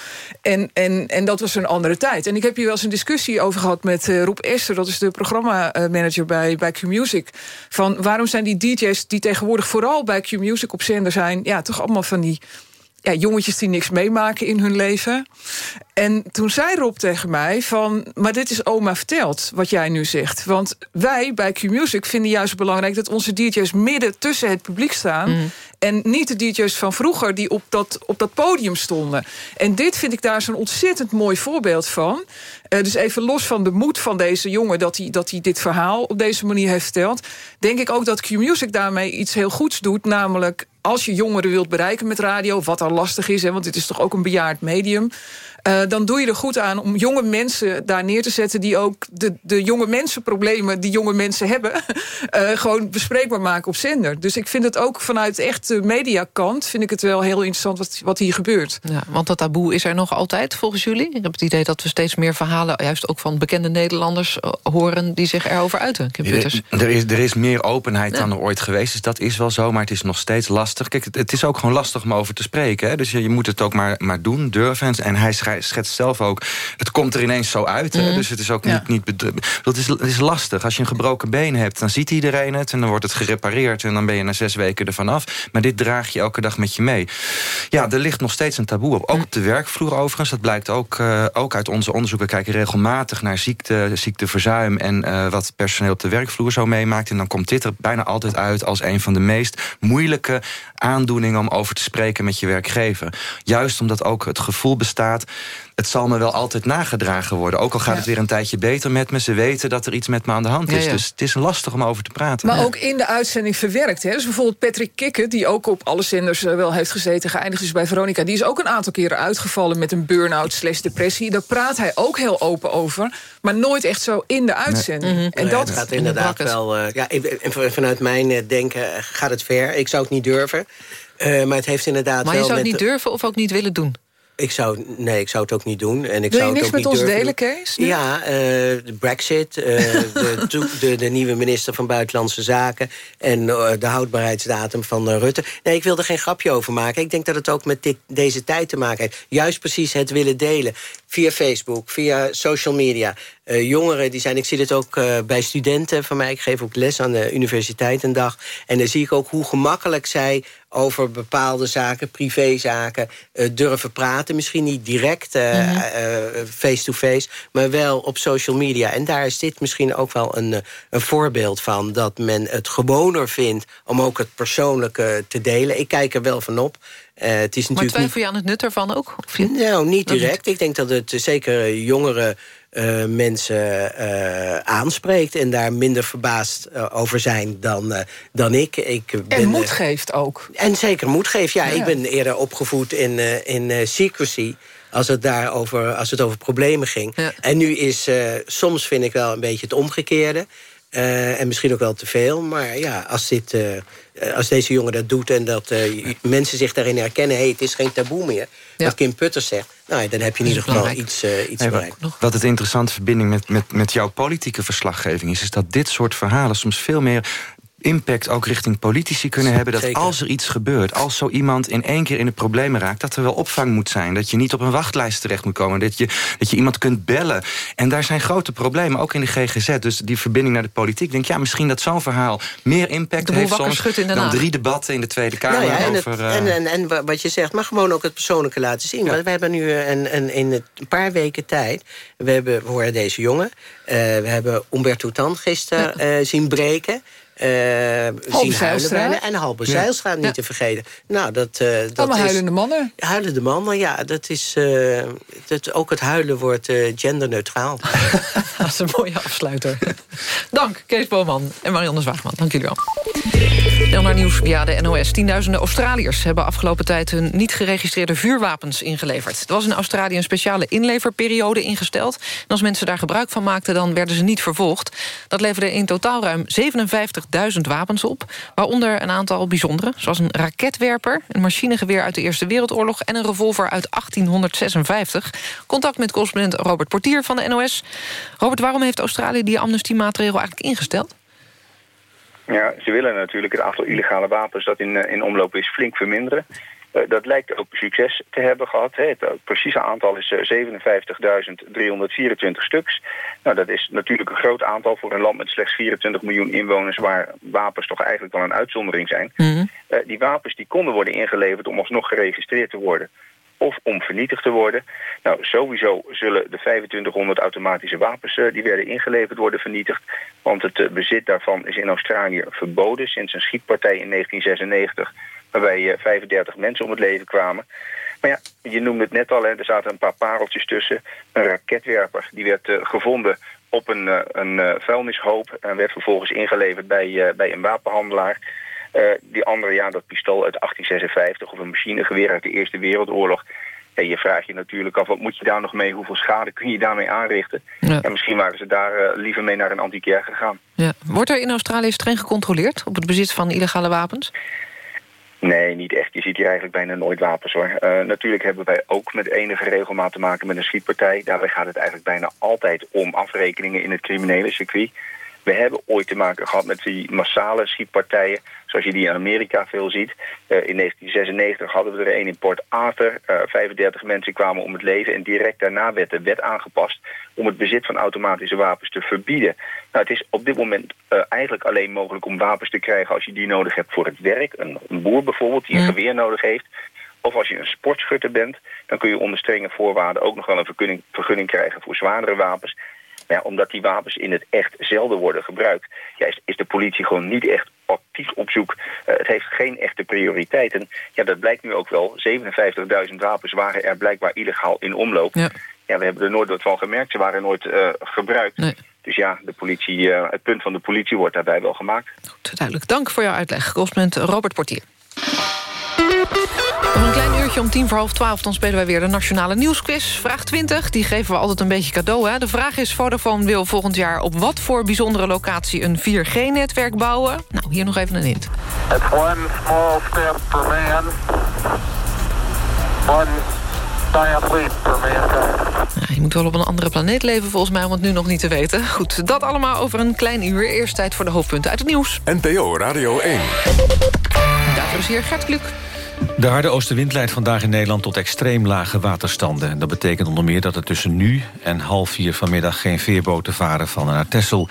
S14: En, en, en dat was een andere tijd. En ik heb hier wel eens een discussie over gehad met eh, Roep Esther... dat is de programmamanager bij, bij Q-Music... van waarom zijn die DJ's die tegenwoordig vooral bij Q-Music op zender zijn... ja, toch allemaal van die ja, jongetjes die niks meemaken in hun leven. En toen zei Rob tegen mij van... maar dit is oma verteld, wat jij nu zegt. Want wij bij Q-Music vinden juist belangrijk... dat onze DJ's midden tussen het publiek staan... en niet de DJ's van vroeger die op dat, op dat podium stonden. En dit vind ik daar zo'n ontzettend mooi voorbeeld van. Eh, dus even los van de moed van deze jongen... dat hij, dat hij dit verhaal op deze manier heeft verteld... denk ik ook dat Q-Music daarmee iets heel goeds doet... namelijk als je jongeren wilt bereiken met radio... wat al lastig is, hè, want dit is toch ook een bejaard medium... eh, dan doe je er goed aan om jonge mensen daar neer te zetten... die ook de, de jonge mensenproblemen die jonge mensen hebben... eh, gewoon bespreekbaar maken op zender. Dus ik vind het ook vanuit echt de mediakant... vind ik het wel heel interessant wat, wat hier gebeurt.
S2: Ja, want dat taboe is er nog altijd volgens jullie. Ik heb het idee dat we steeds meer verhalen... juist ook van bekende Nederlanders eh, horen... die zich erover uiten, Kim Putters.
S18: Er is, er is meer openheid dan er ooit geweest. Dus dat is wel zo, maar het is nog steeds lastig. Kijk, het, het is ook gewoon lastig om over te spreken. Hè? Dus je, je moet het ook maar, maar doen, durven. En, hij schrij- schetst zelf ook... het komt er ineens zo uit. Hè?
S2: Mhm.
S18: Dus het is ook
S2: Ja.
S18: niet... niet het, is, het is lastig. Als je een gebroken been hebt, dan ziet iedereen het... en dan wordt het gerepareerd en dan ben je na zes weken ervan af. Maar dit draag je elke dag met je mee. Ja, er ligt nog steeds een taboe op. Ook op de werkvloer overigens. Dat blijkt ook, eh, ook uit onze onderzoeken. We kijken regelmatig naar ziekte, ziekteverzuim... en eh, wat personeel op de werkvloer zo meemaakt. En dan komt dit er bijna altijd uit als een van de meest moeilijke aandoeningen... om over te spreken met je werkgever. Juist omdat ook het gevoel bestaat... het zal me wel altijd nagedragen worden. Ook al gaat het weer een tijdje beter met me. Ze weten dat er iets met me aan de hand is.
S14: ja.
S18: Dus het is lastig om over te praten.
S14: Maar ook in de uitzending verwerkt. Hè? Dus bijvoorbeeld Patrick Kikke, die ook op alle zenders eh, wel heeft gezeten... geëindigd is bij Veronica. Die is ook een aantal keren uitgevallen met een burn-out slash depressie. Daar praat hij ook heel open over. Maar nooit echt zo in de uitzending. En
S16: Nee,
S14: dat
S16: het gaat inderdaad wel. eh, ja, en vanuit mijn eh, denken gaat het ver. Ik zou het niet durven. Eh, maar het heeft inderdaad
S2: Maar je
S16: wel
S2: zou het
S16: met
S2: niet durven of ook niet willen doen?
S16: Ik zou, nee, ik zou het ook niet doen. En ik
S14: Wil
S16: zou
S14: je
S16: het
S14: niks
S16: ook
S14: met
S16: niet
S14: ons delen. Kees? nu?
S16: Ja, eh, de brexit, eh, de, de, de nieuwe minister van Buitenlandse Zaken... en eh, de houdbaarheidsdatum van Rutte. Nee, ik wil er geen grapje over maken. Ik denk dat het ook met dit, deze tijd te maken heeft. Juist precies het willen delen. Via Facebook, via social media. Eh, jongeren, die zijn, ik zie dit ook eh, bij studenten van mij. Ik geef ook les aan de universiteit een dag. En dan zie ik ook hoe gemakkelijk zij over bepaalde zaken, privézaken, eh, durven praten. Misschien niet direct eh, face-to-face, maar wel op social media. En daar is dit misschien ook wel een, een voorbeeld van. Dat men het gewoner vindt om ook het persoonlijke te delen. Ik kijk er wel van op. Eh, het is
S2: Maar
S16: natuurlijk
S2: twijfel je aan het nut ervan ook? Of je-
S16: nou, niet direct. Ik denk dat het eh, zeker jongere eh, mensen eh, aanspreekt... en daar minder verbaasd over zijn dan, eh, dan ik. ik ben,
S14: En moed geeft ook.
S16: en zeker moed geeft. Ja,
S14: Ja.
S16: ik ben eerder opgevoed in, eh, in eh, secrecy... Als het, daarover, als het over problemen ging. En nu is, eh, soms vind ik wel een beetje het omgekeerde. Eh, en misschien ook wel te veel. Maar ja, als, dit, eh, als deze jongen dat doet... en dat eh, mensen zich daarin herkennen... hey, het is geen taboe meer. Wat Kim Putters zegt. Nou, dan heb je in ieder geval iets, iets bereikt.
S18: wat het interessante verbinding met, met, met jouw politieke verslaggeving is... is dat dit soort verhalen soms veel meer impact ook richting politici kunnen hebben. Dat
S16: Zeker.
S18: als er iets gebeurt, als zo iemand in één keer in de problemen raakt... dat er wel opvang moet zijn. Dat je niet op een wachtlijst terecht moet komen. Dat je, dat je iemand kunt bellen. En daar zijn grote problemen, ook in de GGZ. Dus die verbinding naar de politiek. Ik denk, ja, misschien dat zo'n verhaal meer impact
S2: De
S18: heeft soms... dan drie debatten in de Tweede Kamer
S16: Nou ja, en,
S18: over... eh,
S16: en, en, en wa- wat je zegt, maar gewoon ook het persoonlijke laten zien. Want we hebben nu een, een, in een paar weken tijd... we, hebben, we horen deze jongen, eh, we hebben Umberto Tan gisteren eh, zien breken... eh, zien huilen. En Halbe. Zijlstra niet te vergeten. Nou, dat, eh dat
S14: Allemaal
S16: is,
S14: huilende mannen.
S16: Huilende mannen, ja. Dat is, eh, dat, ook het huilen wordt genderneutraal.
S2: Dat is een mooie afsluiter. Dank, Kees Boman en Marianne Zwaagman. Dank jullie wel. Dan naar nieuws via de NOS. Tienduizenden Australiërs hebben afgelopen tijd... hun niet geregistreerde vuurwapens ingeleverd. Er was in Australië een speciale inleverperiode ingesteld. En als mensen daar gebruik van maakten, dan werden ze niet vervolgd. Dat leverde in totaal ruim 57.000 wapens op. Waaronder een aantal bijzondere, zoals een raketwerper... een machinegeweer uit de Eerste Wereldoorlog... en een revolver uit 1856. Contact met correspondent Robert Portier van de NOS. Robert, waarom heeft Australië die amnestiemaatregel eigenlijk ingesteld?
S20: Ja, ze willen natuurlijk het aantal illegale wapens dat in, eh, in omloop is flink verminderen. Eh, dat lijkt ook succes te hebben gehad. Hè. Het eh, precieze aantal is eh, 57.324 stuks. Nou, dat is natuurlijk een groot aantal voor een land met slechts 24 miljoen inwoners... waar wapens toch eigenlijk wel een uitzondering zijn. Eh, die wapens die konden worden ingeleverd om alsnog geregistreerd te worden of om vernietigd te worden. Nou, sowieso zullen de 2500 automatische wapens eh, die werden ingeleverd worden vernietigd. Want het eh, bezit daarvan is in Australië verboden sinds een schietpartij in 1996... waarbij eh, 35 mensen om het leven kwamen. Maar ja, je noemde het net al, hè, er zaten een paar pareltjes tussen. Een raketwerper, die werd eh, gevonden op een, eh, een eh, vuilnishoop... en werd vervolgens ingeleverd bij, eh, bij een wapenhandelaar... Eh, die andere, ja, dat pistool uit 1856 of een machinegeweer uit de Eerste Wereldoorlog. En je vraagt je natuurlijk af, wat moet je daar nog mee? Hoeveel schade kun je daarmee aanrichten? En misschien waren ze daar eh, liever mee naar een antiquair gegaan.
S2: Ja. Wordt er in Australië streng gecontroleerd... op het bezit van illegale wapens?
S20: Nee, niet echt. Je ziet hier eigenlijk bijna nooit wapens hoor. Eh, natuurlijk hebben wij ook met enige regelmaat te maken met een schietpartij. Daarbij gaat het eigenlijk bijna altijd om afrekeningen in het criminele circuit. We hebben ooit te maken gehad met die massale schietpartijen, zoals je die in Amerika veel ziet. Eh, in 1996 hadden we er een in Port Arthur. Eh, 35 mensen kwamen om het leven en direct daarna werd de wet aangepast om het bezit van automatische wapens te verbieden. Nou, het is op dit moment eh, eigenlijk alleen mogelijk om wapens te krijgen als je die nodig hebt voor het werk. Een, een boer bijvoorbeeld die een geweer nodig heeft. Of als je een sportschutter bent, dan kun je onder strenge voorwaarden ook nog wel een vergunning, vergunning krijgen voor zwaardere wapens. Ja, omdat die wapens in het echt zelden worden gebruikt, ja, is, is de politie gewoon niet echt actief op zoek. Eh, het heeft geen echte prioriteit. En ja, dat blijkt nu ook wel. 57.000 wapens waren er blijkbaar illegaal in omloop.
S2: Ja.
S20: Ja, we hebben er nooit wat van gemerkt. Ze waren nooit eh, gebruikt. Dus ja, de politie, eh, het punt van de politie wordt daarbij wel gemaakt.
S2: Duidelijk. Dank voor jouw uitleg. Correspondent Robert Portier. Over een klein uurtje om tien voor half twaalf... dan spelen wij weer de Nationale Nieuwsquiz. Vraag 20, die geven we altijd een beetje cadeau. Hè? De vraag is, Vodafone wil volgend jaar... op wat voor bijzondere locatie een 4G-netwerk bouwen? Nou, hier nog even een hint.
S21: It's one small step for man, one giant leap for mankind.
S2: Je moet wel op een andere planeet leven volgens mij... om het nu nog niet te weten. Goed, dat allemaal over een klein uur. Eerst tijd voor de hoofdpunten uit het nieuws.
S1: NPO Radio 1.
S2: Daarvoor is hier Gert Kluk.
S3: De harde oostenwind leidt vandaag in Nederland tot extreem lage waterstanden. Dat betekent onder meer dat er tussen nu en half vier vanmiddag... geen veerboten varen van en naar Texel.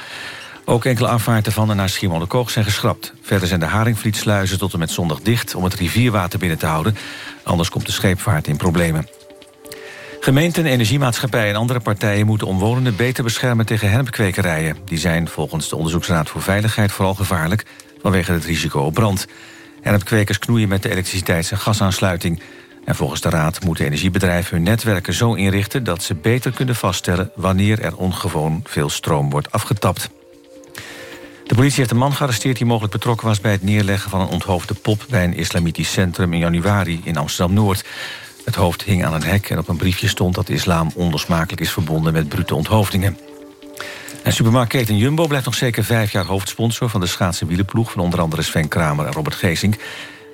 S3: Ook enkele afvaarten van en naar Schiermonnikoog zijn geschrapt. Verder zijn de Haringvlietsluizen tot en met zondag dicht... om het rivierwater binnen te houden. Anders komt de scheepvaart in problemen. Gemeenten, energiemaatschappijen en andere partijen moeten omwonenden beter beschermen tegen hennepkwekerijen. Die zijn volgens de Onderzoeksraad voor Veiligheid vooral gevaarlijk vanwege het risico op brand. Hennepkwekers knoeien met de elektriciteits- en gasaansluiting. En volgens de Raad moeten energiebedrijven hun netwerken zo inrichten... dat ze beter kunnen vaststellen wanneer er ongewoon veel stroom wordt afgetapt. De politie heeft een man gearresteerd die mogelijk betrokken was... bij het neerleggen van een onthoofde pop bij een islamitisch centrum in januari in Amsterdam-Noord. Het hoofd hing aan een hek en op een briefje stond dat de islam onlosmakelijk is verbonden met brute onthoofdingen. En Jumbo blijft nog zeker vijf jaar hoofdsponsor... van de schaats- en wielenploeg van onder andere Sven Kramer en Robert Geesink.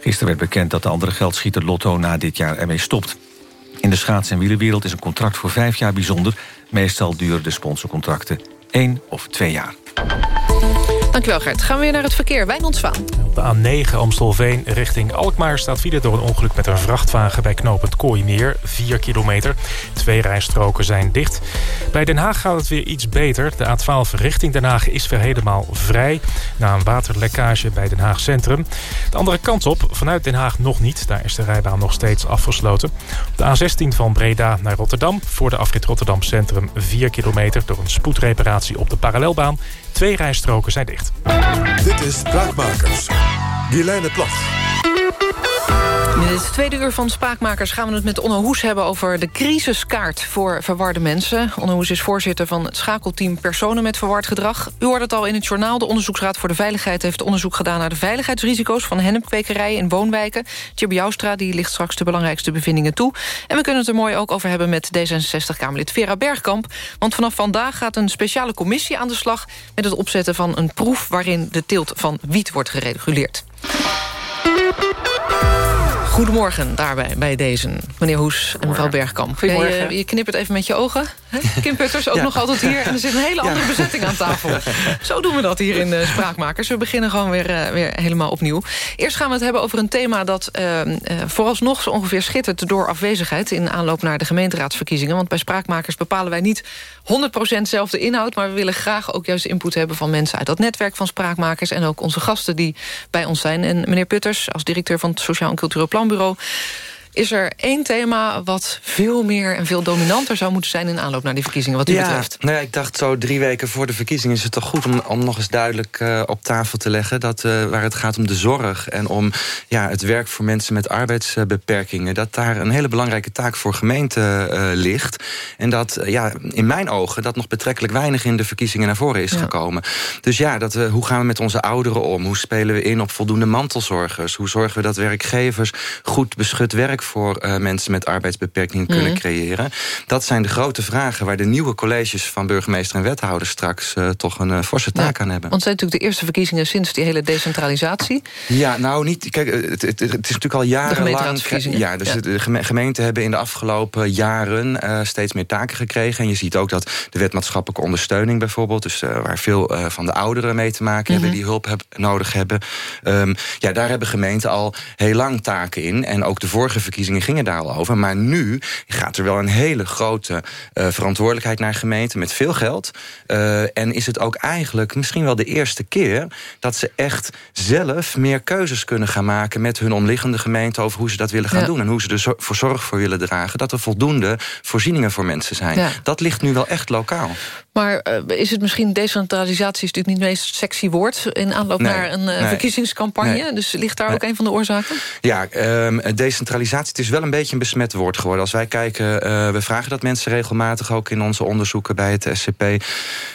S3: Gisteren werd bekend dat de andere geldschieter Lotto na dit jaar ermee stopt. In de schaats- en wielenwereld is een contract voor vijf jaar bijzonder. Meestal duren de sponsorcontracten één of twee jaar.
S2: Dankjewel Gert. Gaan we weer naar het verkeer. Wijnand Zwaan.
S6: De A9 Amstelveen richting Alkmaar staat file door een ongeluk met een vrachtwagen bij knooppunt Kooimeer. 4 kilometer. Twee rijstroken zijn dicht. Bij Den Haag gaat het weer iets beter. De A12 richting Den Haag is weer helemaal vrij. Na een waterlekkage bij Den Haag Centrum. De andere kant op, vanuit Den Haag nog niet. Daar is de rijbaan nog steeds afgesloten. Op de A16 van Breda naar Rotterdam. Voor de afrit Rotterdam Centrum 4 kilometer... door een spoedreparatie op de parallelbaan. Twee rijstroken zijn dicht.
S22: Dit is Spraakmakers. Guilaine Plag.
S2: In het tweede uur van Spraakmakers gaan we het met Onno Hoes hebben... over de crisiskaart voor verwarde mensen. Onno Hoes is voorzitter van het schakelteam Personen met Verward Gedrag. U hoort het al in het journaal. De Onderzoeksraad voor de Veiligheid heeft onderzoek gedaan... naar de veiligheidsrisico's van hennepkwekerijen in woonwijken. Tjibbe Joustra die ligt straks de belangrijkste bevindingen toe. En we kunnen het er mooi ook over hebben met D66-Kamerlid Vera Bergkamp. Want vanaf vandaag gaat een speciale commissie aan de slag... met het opzetten van een proef waarin de teelt van wiet wordt gereguleerd. Goedemorgen daarbij, bij deze, meneer Hoes en mevrouw Bergkamp.
S23: Goedemorgen.
S2: Ja, je, je knippert even met je ogen. Kim Putters ook
S23: Ja.
S2: nog altijd hier. En er zit een hele andere bezetting aan tafel. Zo doen we dat hier in de Spraakmakers. We beginnen gewoon weer, eh, weer helemaal opnieuw. Eerst gaan we het hebben over een thema dat eh, eh, vooralsnog zo ongeveer schittert... door afwezigheid in aanloop naar de gemeenteraadsverkiezingen. Want bij Spraakmakers bepalen wij niet 100% zelf de inhoud... maar we willen graag ook juist input hebben van mensen uit dat netwerk van Spraakmakers... en ook onze gasten die bij ons zijn. En meneer Putters, als directeur van het Sociaal en Cultureel Planbureau... is er één thema wat veel meer en veel dominanter zou moeten zijn... in aanloop naar die verkiezingen, wat u
S18: ja,
S2: betreft.
S18: Nou ja, ik dacht zo drie weken voor de verkiezingen is het toch goed om, om nog eens duidelijk eh, op tafel te leggen dat eh, waar het gaat om de zorg en om ja, het werk voor mensen met arbeidsbeperkingen, dat daar een hele belangrijke taak voor gemeenten eh, ligt. En dat ja, in mijn ogen dat nog betrekkelijk weinig in de verkiezingen naar voren is gekomen. Dus ja, dat, hoe gaan we met onze ouderen om? Hoe spelen we in op voldoende mantelzorgers? Hoe zorgen we dat werkgevers goed beschut werk voor eh, mensen met arbeidsbeperkingen kunnen
S2: Mhm.
S18: creëren? Dat zijn de grote vragen waar de nieuwe colleges van burgemeester en wethouders straks eh, toch een eh, forse taak aan hebben.
S2: Want het zijn natuurlijk de eerste verkiezingen sinds die hele decentralisatie.
S18: Ja, nou niet. Kijk, het, het, het is natuurlijk al jarenlang. Ja, dus
S2: Ja.
S18: de geme- gemeenten hebben in de afgelopen jaren steeds meer taken gekregen. En je ziet ook dat de wet maatschappelijke ondersteuning bijvoorbeeld, dus waar veel van de ouderen mee te maken
S2: Mhm.
S18: hebben, die hulp heb, nodig hebben. ehm, ja, daar hebben gemeenten al heel lang taken in. En ook de vorige verkiezingen gingen daar al over. Maar nu gaat er wel een hele grote eh, verantwoordelijkheid naar gemeenten met veel geld. Eh, en is het ook eigenlijk misschien wel de eerste keer dat ze echt zelf meer keuzes kunnen gaan maken met hun omliggende gemeente over hoe ze dat willen gaan
S2: Ja.
S18: doen. En hoe ze er voor zorg voor willen dragen. Dat er voldoende voorzieningen voor mensen zijn.
S2: Ja.
S18: Dat ligt nu wel echt lokaal.
S2: Maar eh, is het misschien decentralisatie is natuurlijk niet het meest sexy woord... in aanloop
S18: Nee,
S2: naar een
S18: nee.
S2: verkiezingscampagne?
S18: Nee.
S2: Dus ligt daar ook een van de oorzaken?
S18: Ja, ehm, decentralisatie, het is wel een beetje een besmet woord geworden. Als wij kijken, eh, we vragen dat mensen regelmatig ook in onze onderzoeken bij het SCP.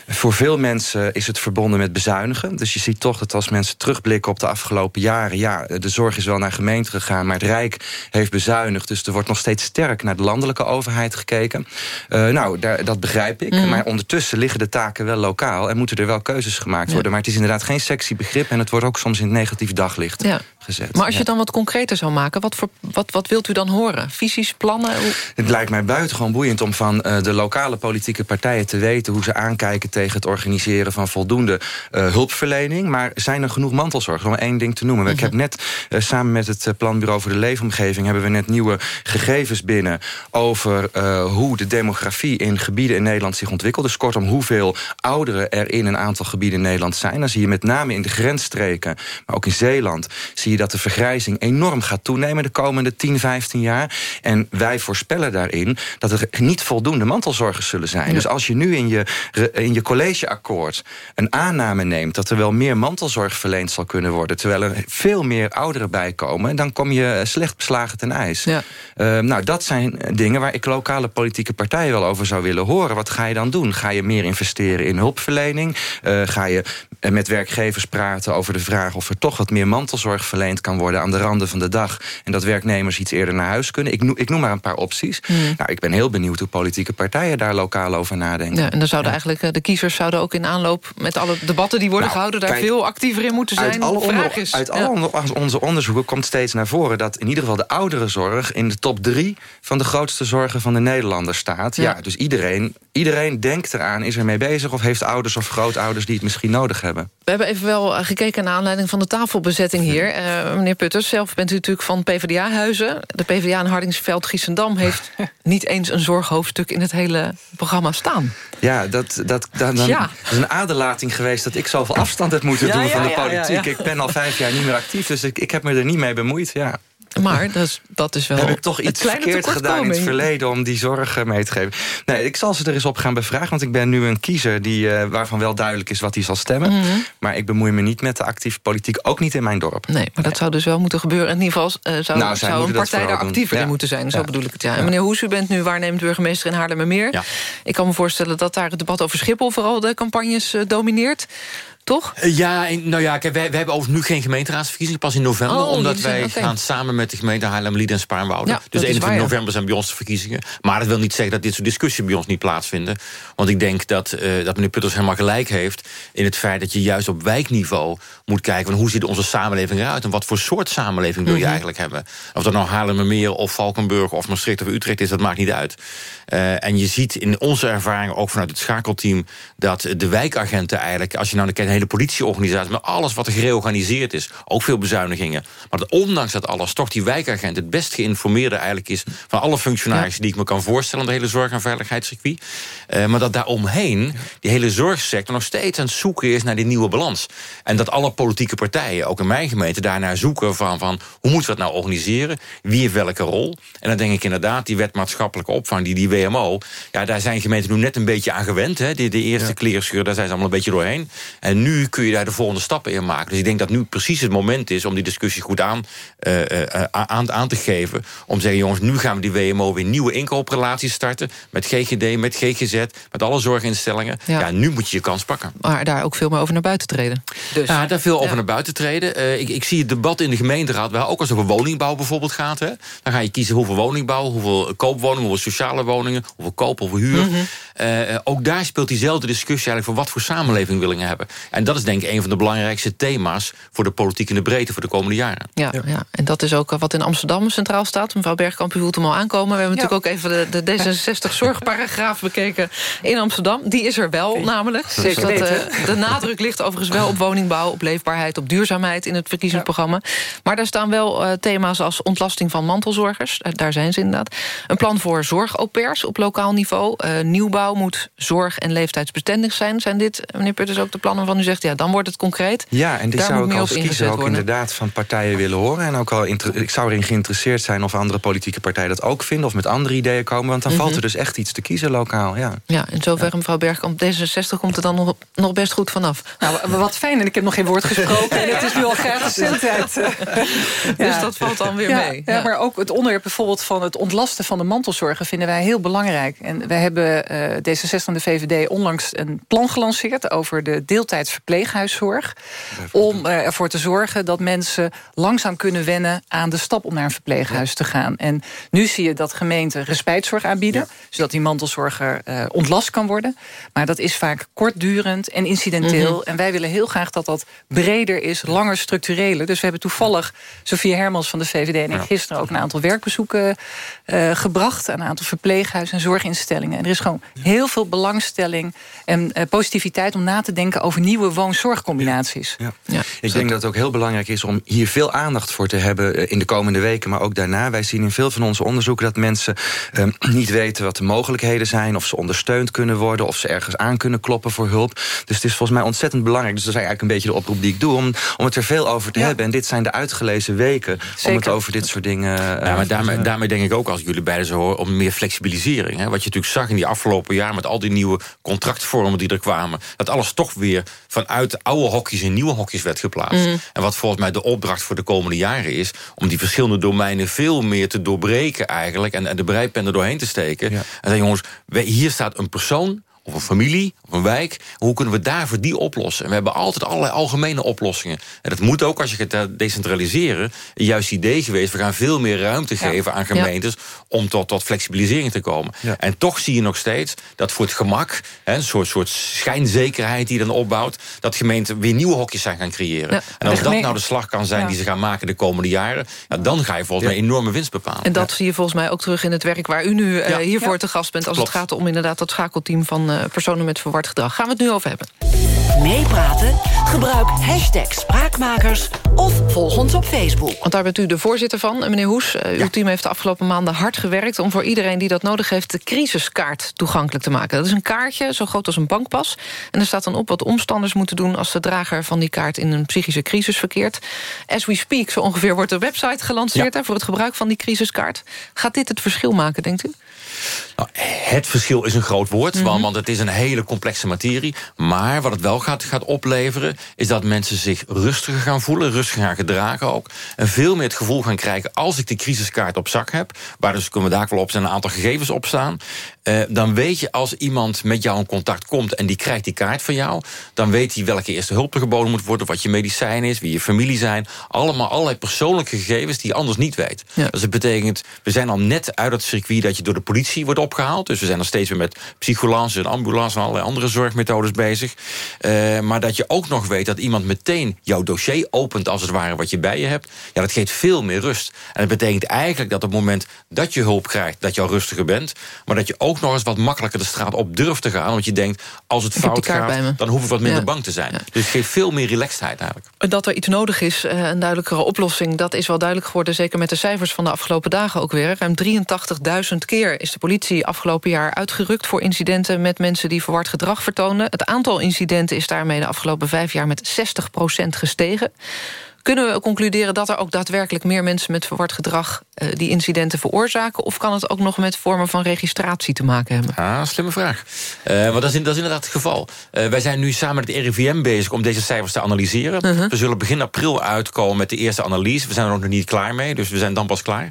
S18: Voor veel mensen is het verbonden met bezuinigen. Dus je ziet toch dat als mensen terugblikken op de afgelopen jaren... ja, de zorg is wel naar gemeente gegaan, maar het Rijk heeft bezuinigd. Dus er wordt nog steeds sterk naar de landelijke overheid gekeken. Eh, nou, daar, dat begrijp ik.
S2: Mhm.
S18: Maar ondertussen liggen de taken wel lokaal... en moeten er wel keuzes gemaakt
S2: Ja.
S18: worden. Maar het is inderdaad geen sexy begrip... en het wordt ook soms in het negatief daglicht
S2: Ja.
S18: gezet.
S2: Maar als je
S18: Ja.
S2: dan wat concreter zou maken... wat, voor, wat, wat wilt u dan horen? Visies, plannen?
S18: Het lijkt mij buitengewoon boeiend om van eh, de lokale politieke partijen te weten... hoe ze aankijken tegen het organiseren van voldoende eh, hulpverlening. Maar zijn er genoeg mantelzorgers? Om één ding te noemen. Ik heb net eh, samen met het Planbureau voor de Leefomgeving... hebben we net nieuwe gegevens binnen over hoe de demografie in gebieden in Nederland zich ontwikkelt. Dus kortom, hoeveel ouderen er in een aantal gebieden in Nederland zijn. Dan zie je met name in de grensstreken, maar ook in Zeeland... zie je dat de vergrijzing enorm gaat toenemen de komende 10, 15 jaar. En wij voorspellen daarin dat er niet voldoende mantelzorgers zullen zijn.
S2: Ja.
S18: Dus als je nu in je, in je collegeakkoord een aanname neemt... dat er wel meer mantelzorg verleend zal kunnen worden... terwijl er veel meer ouderen bij komen... dan kom je eh, slecht beslagen ten ijs.
S2: Ja.
S18: Eh, nou, dat zijn dingen waar ik lokale politieke partijen wel over zou willen horen. Wat ga je dan doen? Ga je meer investeren in hulpverlening? Eh, ga je eh, met werkgevers praten over de vraag... of er toch wat meer mantelzorgverlening geleend kan worden aan de randen van de dag. En dat werknemers iets eerder naar huis kunnen. Ik noem, ik noem maar een paar opties.
S2: Hmm.
S18: Nou, ik ben heel benieuwd hoe politieke partijen daar lokaal over nadenken.
S2: Ja, en dan zouden eigenlijk eh, de kiezers zouden ook in aanloop... met alle debatten die worden
S18: Nou,
S2: gehouden... daar
S18: kijk,
S2: veel actiever in moeten zijn.
S18: Uit alle,
S2: Vraag
S18: onder-
S2: is,
S18: uit alle onze onderzoeken komt steeds naar voren... dat in ieder geval de ouderenzorg in de top drie... van de grootste zorgen van de Nederlanders staat. Ja,
S2: Ja.
S18: dus iedereen, iedereen denkt eraan, is ermee bezig... of heeft ouders of grootouders die het misschien nodig hebben.
S2: We hebben even wel eh, gekeken naar aanleiding van de tafelbezetting hier. Eh, meneer Putters, zelf bent u natuurlijk van PvdA-huizen. De PvdA in Hardingsveld-Giessendam heeft niet eens een zorghoofdstuk... in het hele programma staan.
S18: Ja, dat, dat, dat, dan,
S2: Ja.
S18: dat is een aderlating geweest... dat ik zoveel afstand heb moeten
S2: Ja,
S18: doen
S2: ja,
S18: van de
S2: ja, ja,
S18: politiek.
S2: ja.
S18: Ik ben al vijf jaar niet meer actief, dus ik, ik heb me er niet mee bemoeid. Ja.
S2: Maar dat is, dat is wel
S18: Heb ik toch iets verkeerd gedaan in het verleden... om die zorg eh, mee te geven? Nee, ik zal ze er eens op gaan bevragen... want ik ben nu een kiezer die, eh, waarvan wel duidelijk is wat hij zal stemmen.
S2: Mhm.
S18: Maar ik bemoei me niet met de actieve politiek, ook niet in mijn dorp.
S2: Nee, maar dat zou dus wel moeten gebeuren. In ieder geval eh, zou,
S18: Nou,
S2: zou een partij daar actiever
S18: Ja.
S2: in moeten zijn. Zo
S18: Ja.
S2: bedoel ik het, ja. En meneer Hoes, u bent nu waarnemend burgemeester in Haarlemmermeer.
S24: Ja.
S2: Ik kan me voorstellen dat daar het debat over Schiphol... vooral de campagnes eh, domineert. Toch?
S24: Eh, Ja, nou ja, kijk, wij, wij hebben overigens nu geen gemeenteraadsverkiezingen, pas in november.
S2: Oh,
S24: omdat wij gaan samen met de gemeente Haarlem-Lied en Spaarnwoude.
S2: Ja,
S24: dus
S2: is
S24: 21
S2: waar, ja.
S24: november zijn bij ons de verkiezingen. Maar dat wil niet zeggen dat dit soort discussies bij ons niet plaatsvinden. Want ik denk dat, eh, dat meneer Putters helemaal gelijk heeft... in het feit dat je juist op wijkniveau moet kijken... Van hoe ziet onze samenleving eruit en wat voor soort samenleving wil je
S2: Mhm.
S24: eigenlijk hebben. Of dat nou Haarlemmermeer of Valkenburg of Maastricht of Utrecht is, dat maakt niet uit. Eh, en je ziet in onze ervaring, ook vanuit het schakelteam... dat de wijkagenten eigenlijk, als je nou kijkt... hele politieorganisatie, met alles wat er gereorganiseerd is... ook veel bezuinigingen. Maar dat ondanks dat alles, toch die wijkagent... het best geïnformeerde eigenlijk is van alle functionarissen... die ik me kan voorstellen, de hele zorg- en veiligheidscircuit. Eh, maar dat daaromheen die hele zorgsector nog steeds aan het zoeken is... naar die nieuwe balans. En dat alle politieke partijen, ook in mijn gemeente... daarnaar zoeken van, van hoe moeten we dat nou organiseren? Wie heeft welke rol? En dan denk ik inderdaad, die wet maatschappelijke opvang... die, die WMO, ja, daar zijn gemeenten nu net een beetje aan gewend. Hè? De, de eerste kleerscheur, daar zijn ze allemaal een beetje doorheen. En nu kun je daar de volgende stappen in maken. Dus ik denk dat nu precies het moment is om die discussie goed aan, eh, eh, aan, aan te geven. Om te zeggen, jongens, nu gaan we die WMO weer nieuwe inkooprelaties starten... met GGD, met GGZ, met alle zorginstellingen.
S2: Ja.
S24: Ja, nu moet je je kans pakken.
S2: Maar daar ook veel meer over naar buiten treden. Dus.
S24: Ja, daar veel over naar buiten treden. Eh, ik, ik zie het debat in de gemeenteraad wel, ook als het over woningbouw bijvoorbeeld gaat. Hè. Dan ga je kiezen hoeveel woningbouw, hoeveel koopwoningen... hoeveel sociale woningen, hoeveel koop, hoeveel huur.
S2: Mhm.
S24: Eh, ook daar speelt diezelfde discussie eigenlijk... voor wat voor samenleving willen we hebben. En dat is denk ik een van de belangrijkste thema's... voor de politiek in de breedte voor de komende jaren.
S2: Ja, ja. en dat is ook eh, wat in Amsterdam centraal staat. Mevrouw Bergkamp, u voelt hem al aankomen. We hebben natuurlijk ook even de, de D66-zorgparagraaf bekeken in Amsterdam. Die is er wel, namelijk. Dus
S14: Zeker
S2: dat, eh, de nadruk ligt overigens wel op woningbouw... op leefbaarheid, op duurzaamheid in het verkiezingsprogramma. Maar daar staan wel eh, thema's als ontlasting van mantelzorgers. Eh, daar zijn ze inderdaad. Een plan voor zorg-au-pairs op lokaal niveau. Eh, moet zorg- en leeftijdsbestendig zijn. Zijn dit, meneer Putters, ook de plannen waarvan u zegt... ja, dan wordt het concreet?
S18: Ja, en die
S2: Daar
S18: zou ik als kiezer ook
S2: worden.
S18: inderdaad van partijen willen horen. En ook al ik zou erin geïnteresseerd zijn of andere politieke partijen dat ook vinden... of met andere ideeën komen, want dan
S2: Mhm.
S18: valt er dus echt iets te kiezen lokaal. Ja.
S2: Ja, in zoverre, mevrouw Bergkamp, D66 komt er dan nog, nog best goed vanaf.
S14: Nou, wat fijn, en ik heb nog geen woord gesproken. en het is nu al gratis zendtijd.
S2: Dus dat valt dan weer
S14: ja,
S2: mee.
S14: Ja.
S2: Ja.
S14: maar ook het onderwerp bijvoorbeeld van het ontlasten van de mantelzorgen... vinden wij heel belangrijk. En wij hebben eh D66 en de VVD onlangs een plan gelanceerd... over de deeltijds verpleeghuiszorg. Om eh, ervoor te zorgen dat mensen langzaam kunnen wennen... aan de stap om naar een verpleeghuis te gaan. En nu zie je dat gemeenten respijtzorg aanbieden... zodat die mantelzorger eh, ontlast kan worden. Maar dat is vaak kortdurend en incidenteel.
S2: Mhm.
S14: En wij willen heel graag dat dat breder is, langer structureler. Dus we hebben toevallig Sofie Hermans van de VVD... en
S24: Ja.
S14: gisteren ook een aantal werkbezoeken eh, gebracht... aan een aantal verpleeghuizen en zorginstellingen. En er is gewoon heel veel belangstelling en eh, positiviteit... om na te denken over nieuwe woon-zorgcombinaties.
S18: Ja. Ik denk dat het ook heel belangrijk is om hier veel aandacht voor te hebben eh, in de komende weken, maar ook daarna. Wij zien in veel van onze onderzoeken dat mensen eh, niet weten wat de mogelijkheden zijn, of ze ondersteund kunnen worden, of ze ergens aan kunnen kloppen voor hulp. Dus het is volgens mij ontzettend belangrijk. Dus dat is eigenlijk een beetje de oproep die ik doe, om, om het er veel over te hebben. En dit zijn de uitgelezen weken om het over dit soort dingen. eh,
S24: Ja, maar daarmee, daarmee denk ik ook, als ik jullie beiden zo hoor... om meer flexibilisering. Hè? Wat je natuurlijk zag in die afgelopen jaar... met al die nieuwe contractvormen die er kwamen... dat alles toch weer vanuit de oude hokjes in nieuwe hokjes werd geplaatst.
S2: Mhm.
S24: En wat volgens mij de opdracht voor de komende jaren is... om die verschillende domeinen veel meer te doorbreken eigenlijk... en, en de breipen er doorheen te steken. En zeggen, jongens, hier staat een persoon of een familie, of een wijk. Hoe kunnen we daarvoor die oplossen? En we hebben altijd allerlei algemene oplossingen. En dat moet ook, als je gaat decentraliseren... een juist idee geweest, we gaan veel meer ruimte geven aan gemeentes... om tot, tot flexibilisering te komen. En toch zie je nog steeds dat voor het gemak... Hè, een soort, soort schijnzekerheid die dan opbouwt... dat gemeenten weer nieuwe hokjes zijn gaan creëren. En als dat nou de slag kan zijn die ze gaan maken de komende jaren... Ja, dan ga je volgens mij enorme winst bepalen.
S2: En dat zie je volgens mij ook terug in het werk waar u nu uh, hiervoor te gast bent... als
S24: Klopt.
S2: het gaat om inderdaad dat schakelteam van uh, personen met verward gedrag. Gaan we het nu over hebben.
S13: Meepraten? Gebruik hashtag Spraakmakers of volg ons op Facebook.
S2: Want daar bent u de voorzitter van, meneer Hoes. Uh, uw team heeft de afgelopen maanden hard gewerkt... om voor iedereen die dat nodig heeft de crisiskaart toegankelijk te maken. Dat is een kaartje, zo groot als een bankpas. En er staat dan op wat omstanders moeten doen... als de drager van die kaart in een psychische crisis verkeert. As we speak, zo ongeveer wordt de website gelanceerd... Hè, voor het gebruik van die crisiskaart. Gaat dit het verschil maken, denkt u?
S24: Nou, het verschil is een groot woord, mm -hmm. want het is een hele complexe materie. Maar wat het wel gaat, gaat opleveren... is dat mensen zich rustiger gaan voelen, rustiger gaan gedragen ook... en veel meer het gevoel gaan krijgen... als ik die crisiskaart op zak heb... waar dus kunnen we daar wel op zijn een aantal gegevens op staan... Uh, dan weet je als iemand met jou in contact komt... en die krijgt die kaart van jou... dan weet hij welke eerste hulp er geboden moet worden... wat je medicijn is, wie je familie zijn. Allemaal allerlei persoonlijke gegevens die je anders niet weet. Ja. Dus dat betekent, we zijn al net uit het circuit... dat je door de politie wordt opgehaald. Dus we zijn nog steeds weer met psycholancen en ambulance... en allerlei andere zorgmethodes bezig. Uh, maar dat je ook nog weet dat iemand meteen jouw dossier opent... als het ware wat je bij je hebt. Ja, dat geeft veel meer rust. En dat betekent eigenlijk dat op het moment dat je hulp krijgt... dat je al rustiger bent, maar dat je ook nog eens wat makkelijker de straat op durft te gaan. Want je denkt, als het fout gaat, dan hoef ik wat minder ja. bang te zijn. Ja. Dus het geeft veel meer relaxedheid eigenlijk.
S2: Dat er iets nodig is, een duidelijkere oplossing... dat is wel duidelijk geworden, zeker met de cijfers van de afgelopen dagen ook weer. Ruim 83.000 keer is de politie afgelopen jaar uitgerukt... voor incidenten met mensen die verward gedrag vertonen. Het aantal incidenten is daarmee de afgelopen vijf jaar... met 60% gestegen. Kunnen we concluderen dat er ook daadwerkelijk meer mensen met verward gedrag die incidenten veroorzaken? Of kan het ook nog met vormen van registratie te maken hebben?
S24: Ah, slimme vraag. Uh, want dat is, dat is inderdaad het geval. Uh, wij zijn nu samen met het RIVM bezig om deze cijfers te analyseren. -huh. We zullen begin april uitkomen met de eerste analyse. We zijn er nog niet klaar mee, dus we zijn dan pas klaar.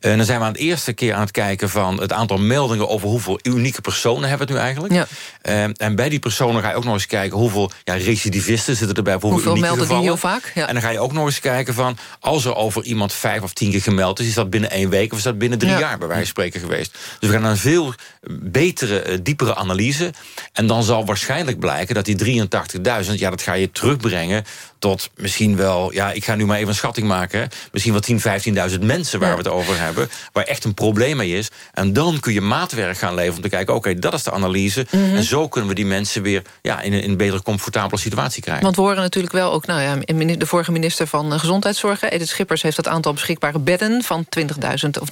S24: En dan zijn we aan het eerste keer aan het kijken van het aantal meldingen over hoeveel unieke personen hebben we het nu eigenlijk. Ja. en bij die personen ga je ook nog eens kijken hoeveel ja, recidivisten zitten erbij. Hoeveel,
S2: hoeveel melden die heel vaak?
S24: Ja. En dan ga je ook nog eens kijken van... als er over iemand vijf of tien keer gemeld is... is dat binnen één week of is dat binnen drie ja. jaar bij wijze van spreken geweest. Dus we gaan naar een veel betere, diepere analyse. En dan zal waarschijnlijk blijken dat die 83.000... ja, dat ga je terugbrengen tot misschien wel... ja, ik ga nu maar even een schatting maken... misschien wel 10.000, 15.000 mensen waar ja. we het over hebben... waar echt een probleem mee is. En dan kun je maatwerk gaan leveren om te kijken... oké, okay, dat is de analyse. Mm -hmm. En zo kunnen we die mensen weer ja, in, een, in een betere, comfortabele situatie krijgen.
S2: Want we horen natuurlijk wel ook... nou ja, de vorige minister van Gezondheidszorg... Edith Schippers heeft het aantal beschikbare bedden... van 20.000 of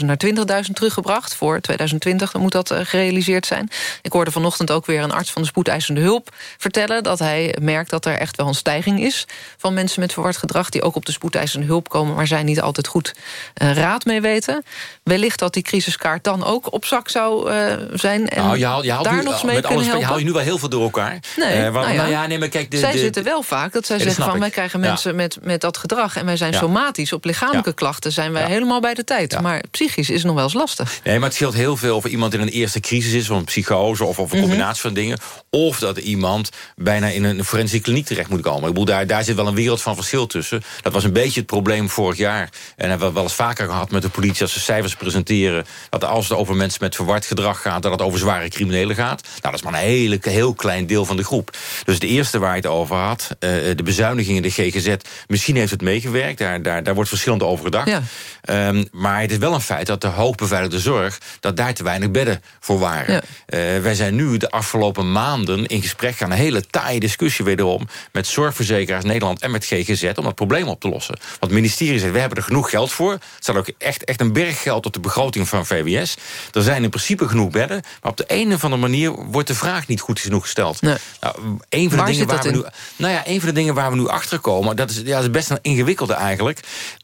S2: 30.000 naar 20.000 teruggebracht. Voor 2020 moet dat uh, gerealiseerd zijn. Ik hoorde vanochtend ook weer een arts van de spoedeisende hulp vertellen... dat hij merkt dat er echt wel een stijging is van mensen met verward gedrag... die ook op de spoedeisende hulp komen... maar zij niet altijd goed uh, raad mee weten. Wellicht dat die crisiskaart dan ook op zak zou uh, zijn... en
S24: nou, je haal, je haalt
S2: daar
S24: nu,
S2: nog mee
S24: met
S2: kunnen
S24: alles,
S2: helpen.
S24: Je haalt je nu wel heel veel door elkaar.
S2: Nee,
S24: uh, want,
S2: nou ja.
S24: nou ja, nee, maar kijk, de,
S2: zij
S24: de,
S2: zitten wel vaak dat zij
S24: Ja,
S2: zeggen van... wij krijgen
S24: Ja.
S2: mensen met, met dat gedrag... en wij zijn
S24: Ja.
S2: somatisch. Op lichamelijke
S24: Ja.
S2: klachten zijn wij helemaal bij de tijd. Maar psychisch is het nog wel eens lastig.
S24: Nee, maar het scheelt heel veel of iemand in een eerste crisis is... of een psychose of, of een
S2: Mhm.
S24: combinatie van dingen... of dat iemand bijna in een forensische kliniek terecht moet komen. Ik bedoel, daar, daar zit wel een wereld van verschil tussen. Dat was een beetje het probleem vorig jaar. En hebben we wel eens vaker gehad met de politie... als ze cijfers presenteren... dat als het over mensen met verward gedrag gaat... dat het over zware criminelen gaat. Nou, dat is maar een hele, heel klein deel van de groep. Dus de eerste waar je het over had... eh, de bezuinigingen, de GGZ... misschien heeft het meegewerkt, daar, daar, daar wordt verschillend over gedacht.
S2: Ja.
S24: Ehm, maar het is wel een feit dat de hoogbeveiligde zorg... dat daar te weinig bedden voor waren.
S2: Ja.
S24: Eh, wij zijn nu de afgelopen maanden in gesprek gaan... een hele taaie discussie wederom... met zorgverzekeraars Nederland en met GGZ... om dat probleem op te lossen. Want het ministerie zegt, we hebben er genoeg geld voor. Er staat ook echt, echt een berg geld op de begroting van VWS. Er zijn in principe genoeg bedden... maar op de een of andere manier wordt de vraag niet goed genoeg gesteld. Nou, een van
S2: Waar
S24: de dingen waar we
S2: in?
S24: nu, nou ja, een van de dingen waar we nu achter komen... dat is, ja, dat is best een ingewikkelde eigenlijk...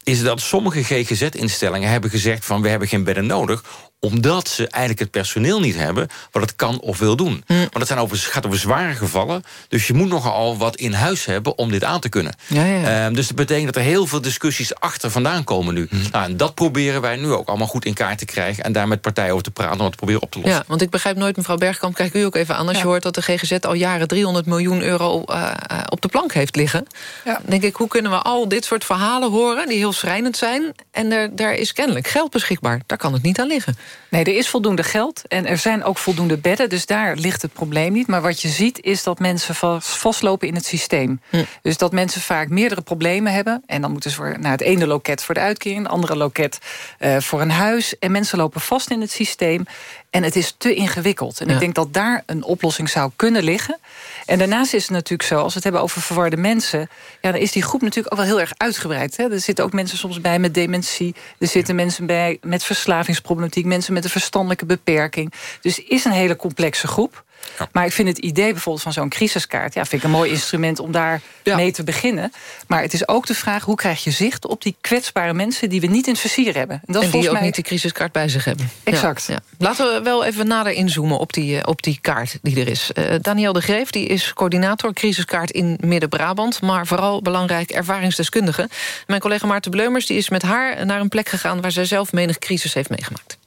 S24: is dat sommige GGZ-instellingen hebben gezegd... van we hebben geen bedden nodig omdat ze eigenlijk het personeel niet hebben... wat het kan of wil doen.
S2: Hm.
S24: Want het zijn over, gaat over zware gevallen. Dus je moet nogal wat in huis hebben om dit aan te kunnen.
S2: Ja, ja.
S24: Ehm, dus dat betekent dat er heel veel discussies achter vandaan komen nu. Nou, en dat proberen wij nu ook allemaal goed in kaart te krijgen... en daar met partijen over te praten om het te proberen op te lossen.
S2: Ja, want ik begrijp nooit, mevrouw Bergkamp, kijk u ook even aan... als
S14: Ja.
S2: je hoort dat de GGZ al jaren 300 miljoen euro eh, eh, op de plank heeft liggen.
S14: Ja.
S2: denk ik, hoe kunnen we al dit soort verhalen horen... die heel schrijnend zijn, en er, daar is kennelijk geld beschikbaar. Daar kan het niet aan liggen.
S25: Nee, er is voldoende geld en er zijn ook voldoende bedden. Dus daar ligt het probleem niet. Maar wat je ziet is dat mensen vast- vastlopen in het systeem. Dus dat mensen vaak meerdere problemen hebben. En dan moeten ze voor, naar het ene loket voor de uitkering... het andere loket eh, voor een huis. En mensen lopen vast in het systeem. En het is te ingewikkeld. En
S2: Ja.
S25: ik denk dat daar een oplossing zou kunnen liggen. En daarnaast is het natuurlijk zo, als we het hebben over verwarde mensen... Ja, dan is die groep natuurlijk ook wel heel erg uitgebreid. Hè? Er zitten ook mensen soms bij met dementie. Er zitten mensen bij met verslavingsproblematiek. Mensen met een verstandelijke beperking. Dus het is een hele complexe groep. Maar ik vind het idee bijvoorbeeld van zo'n crisiskaart... Ja, vind ik een mooi instrument om daar mee te beginnen. Maar het is ook de vraag, hoe krijg je zicht op die kwetsbare mensen... die we niet in het versier hebben? En, dat
S2: en die
S25: volgens
S2: ook
S25: mij...
S2: niet die crisiskaart bij zich hebben.
S25: Exact.
S2: Ja. Laten we wel even nader inzoomen op die, eh, op die kaart die er is. Eh Daniel de Greef die is coördinator crisiskaart in Midden-Brabant... maar vooral belangrijk ervaringsdeskundige. Mijn collega Maarten Bleumers die is met haar naar een plek gegaan... waar zij zelf menig crisis heeft meegemaakt.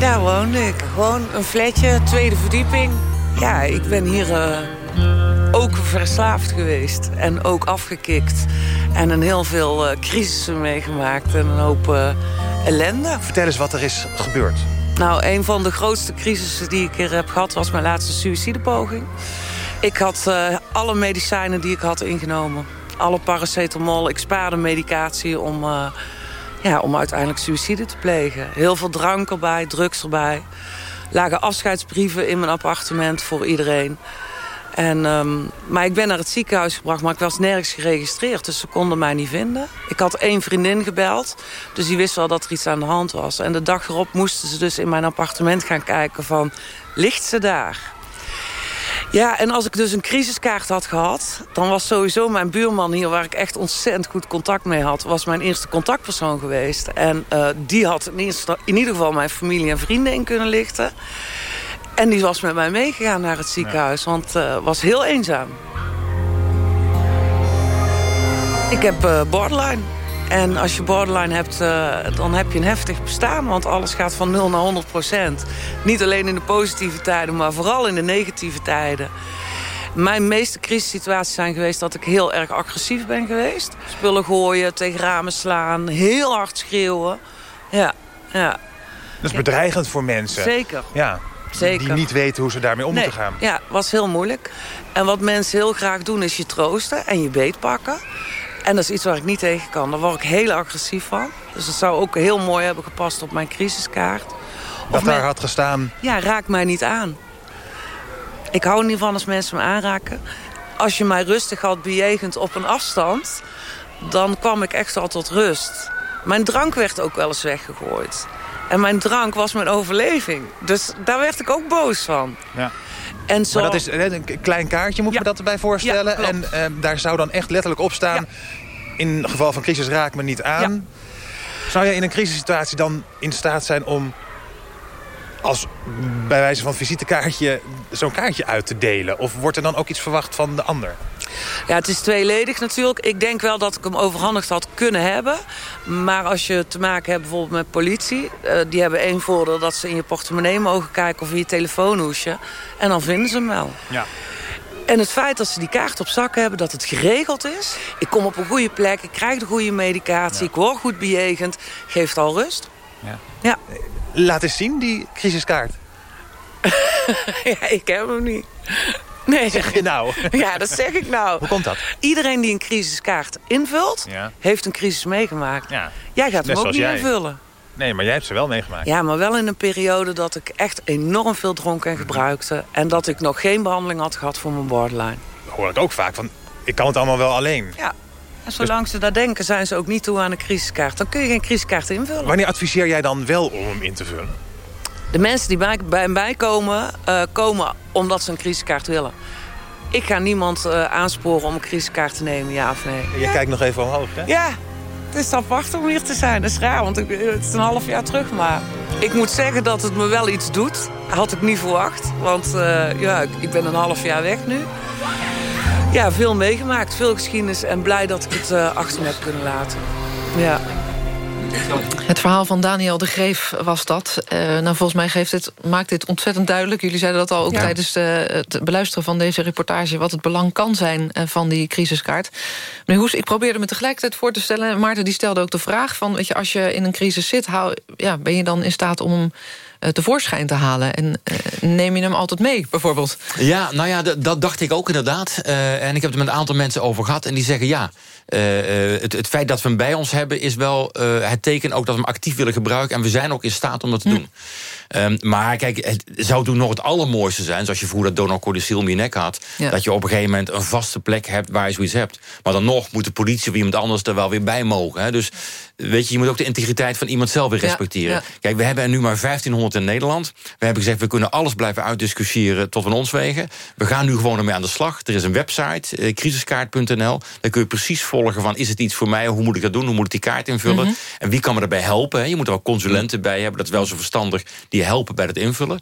S23: Daar woonde ik. Gewoon een flatje, tweede verdieping. Ja, ik ben hier eh, ook verslaafd geweest. En ook afgekikt. En een heel veel eh, crisissen meegemaakt. En een hoop eh, ellende.
S26: Vertel eens wat er is gebeurd.
S23: Nou, een van de grootste crisissen die ik hier heb gehad... was mijn laatste suïcidepoging. Ik had alle medicijnen die ik had ingenomen. Alle paracetamol. Ik spaarde medicatie om, om uiteindelijk suïcide te plegen. Heel veel drank erbij, drugs erbij. Lagen afscheidsbrieven in mijn appartement voor iedereen. En, ehm, maar ik ben naar het ziekenhuis gebracht, maar ik was nergens geregistreerd. Dus ze konden mij niet vinden. Ik had één vriendin gebeld, dus die wist wel dat er iets aan de hand was. En de dag erop moesten ze dus in mijn appartement gaan kijken van... ligt ze daar? Ja, en als ik dus een crisiskaart had gehad... dan was sowieso mijn buurman hier, waar ik echt ontzettend goed contact mee had... was mijn eerste contactpersoon geweest. En eh, die had in, eerste- in ieder geval mijn familie en vrienden in kunnen lichten. En die was met mij meegegaan naar het ziekenhuis, want het eh, was heel eenzaam. Ik heb eh, borderline. En als je borderline hebt, eh, dan heb je een heftig bestaan. Want alles gaat van 0 naar 100 procent. Niet alleen in de positieve tijden, maar vooral in de negatieve tijden. Mijn meeste crisissituaties zijn geweest dat ik heel erg agressief ben geweest. Spullen gooien, tegen ramen slaan, heel hard schreeuwen. Ja, ja.
S26: Dat is bedreigend voor mensen.
S23: Zeker.
S26: Ja.
S23: Zeker.
S26: Die niet weten hoe ze daarmee om
S23: Nee,
S26: moeten gaan.
S23: Ja, was heel moeilijk. En wat mensen heel graag doen is je troosten en je beet pakken. En dat is iets waar ik niet tegen kan. Daar word ik heel agressief van. Dus dat zou ook heel mooi hebben gepast op mijn crisiskaart.
S26: Dat
S23: men-
S26: daar had gestaan.
S23: Ja, raak mij niet aan. Ik hou er niet van als mensen me aanraken. Als je mij rustig had bejegend op een afstand... dan kwam ik echt al tot rust. Mijn drank werd ook wel eens weggegooid. En mijn drank was mijn overleving. Dus daar werd ik ook boos van.
S26: Ja.
S23: En zo...
S26: Maar dat is eh, een klein kaartje, moet je me dat erbij voorstellen.
S23: Ja,
S26: en eh, daar zou dan echt letterlijk op staan... in geval van crisis raak me niet aan. Zou jij in een crisissituatie dan in staat zijn om... als bij wijze van visitekaartje zo'n kaartje uit te delen? Of wordt er dan ook iets verwacht van de ander?
S23: Ja, het is tweeledig natuurlijk. Ik denk wel dat ik hem overhandigd had kunnen hebben. Maar als je te maken hebt bijvoorbeeld met politie... eh, die hebben één voordeel dat ze in je portemonnee mogen kijken... of in je telefoonhoesje. En dan vinden ze hem wel.
S26: Ja.
S23: En het feit dat ze die kaart op zak hebben, dat het geregeld is... ik kom op een goede plek, ik krijg de goede medicatie... ik word goed bejegend, geeft al rust.
S26: Ja.
S23: Ja.
S26: Laat eens zien, die crisiskaart.
S23: ja, ik heb hem niet. Nee.
S26: Zeg je nou?
S23: Ja, dat zeg ik nou.
S26: Hoe komt dat?
S23: Iedereen die een crisiskaart invult,
S26: Ja.
S23: heeft een crisis meegemaakt.
S26: Ja.
S23: Jij gaat
S26: Net
S23: hem ook niet
S26: jij.
S23: invullen.
S26: Nee, maar jij hebt ze wel meegemaakt.
S23: Ja, maar wel in een periode dat ik echt enorm veel dronk en gebruikte. En dat ik nog geen behandeling had gehad voor mijn borderline.
S26: Dat hoor ik ook vaak van, ik kan het allemaal wel alleen.
S23: Ja. En zolang ze dat denken, zijn ze ook niet toe aan een crisiskaart. Dan kun je geen crisiskaart invullen.
S26: Wanneer adviseer jij dan wel om hem in te vullen?
S23: De mensen die bij, bij mij komen, eh, komen omdat ze een crisiskaart willen. Ik ga niemand eh, aansporen om een crisiskaart te nemen, ja of nee.
S26: Je kijkt nog even omhoog, hè?
S23: Ja, het is apart om hier te zijn. Dat is raar, want ik- het is een half jaar terug, maar... Ik moet zeggen dat het me wel iets doet. Had ik niet verwacht. Want uh, ja, ik ben een half jaar weg nu. Ja, veel meegemaakt, veel geschiedenis. En blij dat ik het uh, achter me heb kunnen laten. Ja.
S2: Het verhaal van Daniel de Greef was dat. Uh, nou, volgens mij geeft dit, maakt dit ontzettend duidelijk. Jullie zeiden dat al ook ja. tijdens de, het beluisteren van deze reportage... wat het belang kan zijn uh, van die crisiskaart. Meneer Hoes, ik probeerde me tegelijkertijd voor te stellen... Maarten die stelde ook de vraag van... Weet je, als je in een crisis zit, hou, ja, ben je dan in staat om hem uh, tevoorschijn te halen? En uh, neem je hem altijd mee, bijvoorbeeld?
S24: Ja, nou ja, dat dacht ik ook inderdaad. Uh, en ik heb het met een aantal mensen over gehad. En die zeggen ja, het, het, feit dat we hem bij ons hebben... is wel het teken ook dat we hem actief willen gebruiken. En we zijn ook in staat om dat te hm. doen. Um, maar kijk, het zou toen nog het allermooiste zijn... zoals je vroeger dat donorcodicil om je nek had... Ja. dat je op een gegeven moment een vaste plek hebt waar je zoiets hebt. Maar dan nog moet de politie of iemand anders er wel weer bij mogen. Hè? Dus weet je, je moet ook de integriteit van iemand zelf weer respecteren. Ja, ja. Kijk, we hebben er nu maar 1500 in Nederland. We hebben gezegd, we kunnen alles blijven uitdiscussiëren tot van ons wegen. We gaan nu gewoon ermee aan de slag. Er is een website, eh, crisiskaart.nl. Daar kun je precies volgen van, is het iets voor mij? Hoe moet ik dat doen? Hoe moet ik die kaart invullen? Mm -hmm. En wie kan me daarbij helpen? Hè? Je moet er ook consulenten bij hebben. Dat is wel zo verstandig. Die helpen bij het invullen.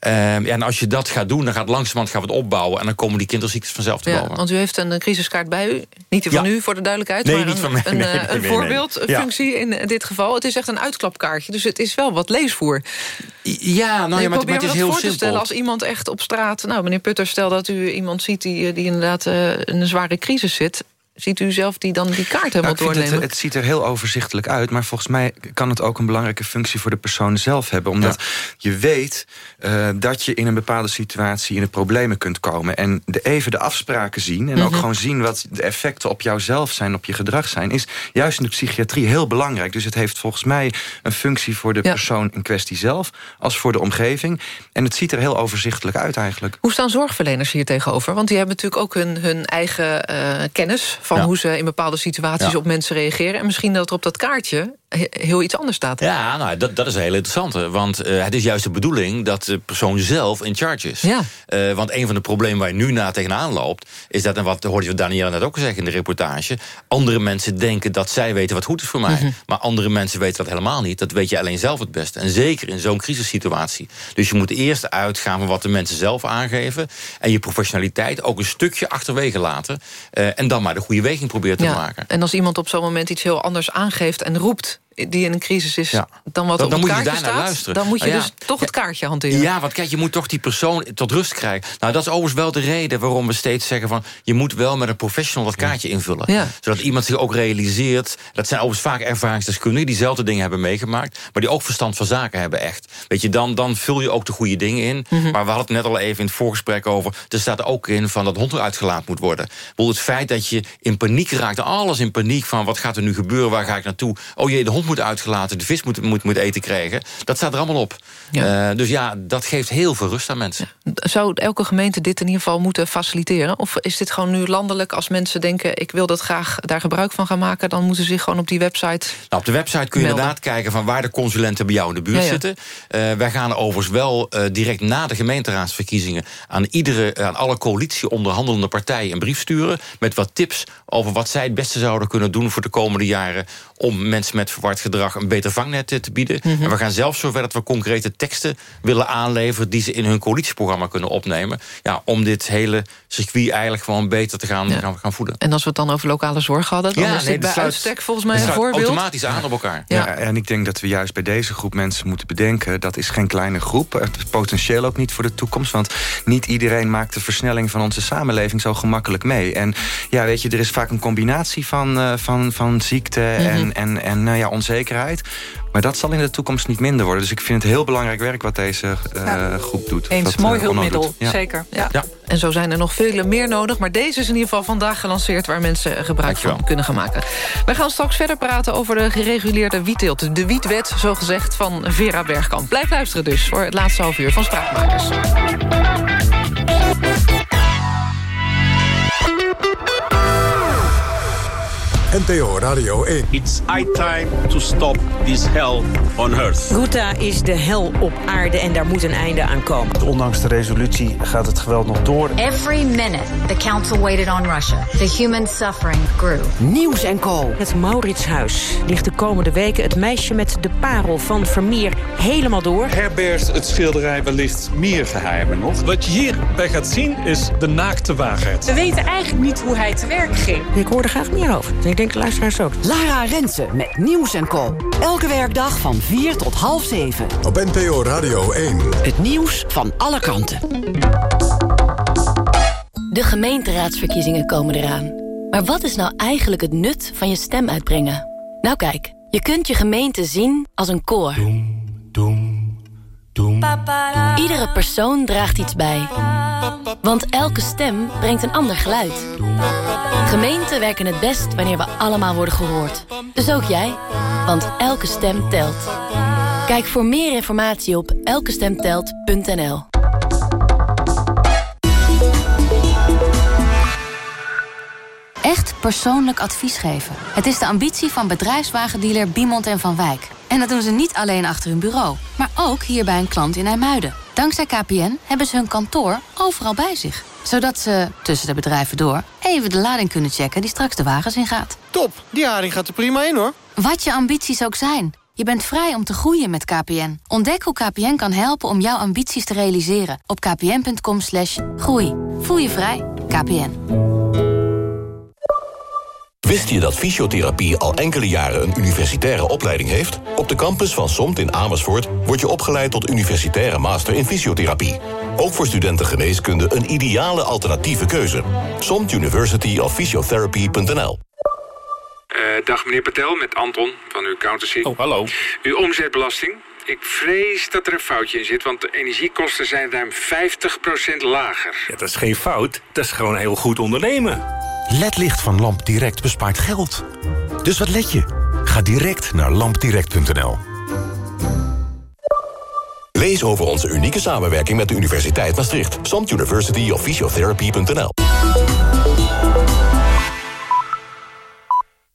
S24: Um, ja, en als je dat gaat doen, dan gaat langzamerhand gaan we het opbouwen. En dan komen die kinderziektes vanzelf te
S2: ja,
S24: boven.
S2: Want u heeft een crisiskaart bij u. Niet die van ja. u, voor de duidelijkheid.
S24: Nee,
S2: maar
S24: niet
S2: een,
S24: van mij.
S2: Een,
S24: nee, nee,
S2: een
S24: nee,
S2: voorbeeldfunctie in dit geval. Het is echt een uitklapkaartje. Dus het is wel wat leesvoer.
S24: Ja, nou ja, maar, maar het is heel
S2: voor
S24: simpel.
S2: Te stellen als iemand echt op straat... Nou, meneer Putter, stel dat u iemand ziet die, die inderdaad uh, in een zware crisis zit ziet u zelf die dan die kaart helemaal
S18: nou,
S2: doornemen?
S18: Het, het, ziet er heel overzichtelijk uit, maar volgens mij kan het ook een belangrijke functie voor de persoon zelf hebben. Omdat ja. je weet uh, dat je in een bepaalde situatie in de problemen kunt komen. En de, even de afspraken zien en mm -hmm. ook gewoon zien wat de effecten op jouzelf zijn, op je gedrag zijn, is juist in de psychiatrie heel belangrijk. Dus het heeft volgens mij een functie voor de ja. persoon in kwestie zelf, als voor de omgeving. En het ziet er heel overzichtelijk uit eigenlijk.
S2: Hoe staan zorgverleners hier tegenover? Want die hebben natuurlijk ook hun, hun eigen uh, kennis van ja. hoe ze in bepaalde situaties ja. op mensen reageren. En misschien dat er op dat kaartje heel iets anders staat.
S24: Ja, nou, dat, dat is een heel interessante. Want uh, het is juist de bedoeling dat de persoon zelf in charge is.
S2: Ja.
S24: Uh, want een van de problemen waar je nu na tegenaan loopt... is dat, en wat hoorde je Daniela net ook zeggen in de reportage... andere mensen denken dat zij weten wat goed is voor mij. Mm -hmm. Maar andere mensen weten dat helemaal niet. Dat weet je alleen zelf het beste. En zeker in zo'n crisissituatie. Dus je moet eerst uitgaan van wat de mensen zelf aangeven... en je professionaliteit ook een stukje achterwege laten... Uh, en dan maar de goede weging proberen te
S2: ja.
S24: maken.
S2: En als iemand op zo'n moment iets heel anders aangeeft en roept die in een crisis is,
S24: ja.
S2: dan wat
S24: dan,
S2: op
S24: dan
S2: het
S24: moet je
S2: kaartje
S24: daarnaar
S2: staat...
S24: luisteren.
S2: dan moet je
S24: Ah, ja.
S2: dus toch het kaartje hanteren.
S24: Ja, want kijk, je moet toch die persoon tot rust krijgen. Nou, dat is overigens wel de reden waarom we steeds zeggen van... je moet wel met een professional dat kaartje invullen.
S2: Ja.
S24: Zodat iemand zich ook realiseert... dat zijn overigens vaak ervaringsdeskundigen... die dezelfde dingen hebben meegemaakt... maar die ook verstand van zaken hebben echt. Weet je, dan, dan vul je ook de goede dingen in.
S2: Mhm.
S24: Maar we hadden het net al even in het voorgesprek over... er staat ook in van dat hond eruit gelaten moet worden. Bijvoorbeeld het feit dat je in paniek raakt... alles in paniek van wat gaat er nu gebeuren, waar ga ik naartoe... oh jee, de hond moet uitgelaten, de vis moet, moet, moet eten krijgen. Dat staat er allemaal op.
S2: Ja.
S24: Uh, dus ja, dat geeft heel veel rust aan mensen.
S2: Zou elke gemeente dit in ieder geval moeten faciliteren? Of is dit gewoon nu landelijk als mensen denken... ik wil dat graag daar gebruik van gaan maken... dan moeten ze zich gewoon op die website
S24: nou, Op de website kun je
S2: melden.
S24: inderdaad kijken... van waar de consulenten bij jou in de buurt
S2: ja.
S24: zitten. Uh, wij gaan overigens wel uh, direct na de gemeenteraadsverkiezingen... aan, iedere, aan alle coalitie-onderhandelende partijen een brief sturen... met wat tips over wat zij het beste zouden kunnen doen... voor de komende jaren om mensen met verward gedrag... een beter vangnet te bieden.
S2: Mhm.
S24: En we gaan zelfs zover dat we concrete teksten willen aanleveren... die ze in hun coalitieprogramma kunnen opnemen. Ja, om dit hele circuit eigenlijk gewoon beter te gaan,
S2: Ja.
S24: gaan, gaan voeden.
S2: En als we het dan over lokale zorg hadden... dan
S24: Ja,
S2: is
S24: nee,
S2: dit bij
S24: sluit-
S2: uitstek volgens mij een voorbeeld.
S24: automatisch aan op elkaar.
S18: Ja. en ik denk dat we juist bij deze groep mensen moeten bedenken... dat is geen kleine groep, het is potentieel ook niet voor de toekomst... want niet iedereen maakt de versnelling van onze samenleving zo gemakkelijk mee. En ja, weet je, er is vaak een combinatie van, uh, van, van ziekte
S2: Mhm.
S18: en, en, en nou ja, onzekerheid... Maar dat zal in de toekomst niet minder worden. Dus ik vind het heel belangrijk werk wat deze uh,
S25: Ja.
S18: groep doet.
S25: Eens,
S18: Wat,
S25: mooi
S18: Onno
S25: hulpmiddel.
S18: Ja.
S25: zeker. Ja.
S2: Ja. En zo zijn er nog vele meer nodig. Maar deze is in ieder geval vandaag gelanceerd... waar mensen gebruik van kunnen gaan maken. Wij gaan straks verder praten over de gereguleerde wietteelt. De wietwet, zo gezegd, van Vera Bergkamp. Blijf luisteren dus voor het laatste half uur van Spraakmakers.
S27: NTO Radio 1.
S17: It's high time to stop this hell on earth.
S28: Ghouta is de hel op aarde en daar moet een einde aan komen.
S29: Ondanks de resolutie gaat het geweld nog door.
S30: Every minute the council waited on Russia, the human suffering grew.
S28: Nieuws en Co. Het Mauritshuis ligt de komende weken het meisje met de parel van Vermeer helemaal door.
S31: Herbergt het schilderij wellicht meer geheimen nog?
S32: Wat je hierbij gaat zien is de naakte waarheid.
S14: We weten eigenlijk niet hoe hij te werk ging.
S28: Ik hoor er graag meer over. Ik denk de luisteraars ook.
S13: Lara Rensen met Nieuws en Co. Elke werkdag van 4 tot half 7.
S27: Op NPO Radio 1.
S13: Het nieuws van alle kanten.
S11: De gemeenteraadsverkiezingen komen eraan. Maar wat is nou eigenlijk het nut van je stem uitbrengen? Nou kijk, je kunt je gemeente zien als een koor. Iedere persoon draagt iets bij. Want elke stem brengt een ander geluid. Gemeenten werken het best wanneer we allemaal worden gehoord. Dus ook jij, want elke stem telt. Kijk voor meer informatie op elkestemtelt.nl. Echt persoonlijk advies geven. Het is de ambitie van bedrijfswagendealer Biemond en Van Wijk. En dat doen ze niet alleen achter hun bureau, maar ook hier bij een klant in IJmuiden. Dankzij KPN hebben ze hun kantoor overal bij zich. Zodat ze, tussen de bedrijven door, even de lading kunnen checken die straks de wagens ingaat.
S7: Top, die haring gaat er prima in hoor.
S11: Wat je ambities ook zijn. Je bent vrij om te groeien met KPN. Ontdek hoe KPN kan helpen om jouw ambities te realiseren. Op kpn.com slash groei. Voel je vrij. KPN.
S9: Wist je dat fysiotherapie al enkele jaren een universitaire opleiding heeft? Op de campus van SOMT in Amersfoort wordt je opgeleid tot universitaire master in fysiotherapie. Ook voor studenten geneeskunde een ideale alternatieve keuze. SOMT University of Physiotherapy.nl
S33: Uh, dag meneer Patel, met Anton van uw accountancy.
S34: Oh, hallo.
S33: Uw omzetbelasting. Ik vrees dat er een foutje in zit, want de energiekosten zijn ruim 50% lager.
S34: Ja, dat is geen fout, dat is gewoon heel goed ondernemen.
S1: LED-licht van LampDirect bespaart geld. Dus wat let je? Ga direct naar lampdirect.nl.
S9: Lees over onze unieke samenwerking met de Universiteit Maastricht. Samt University of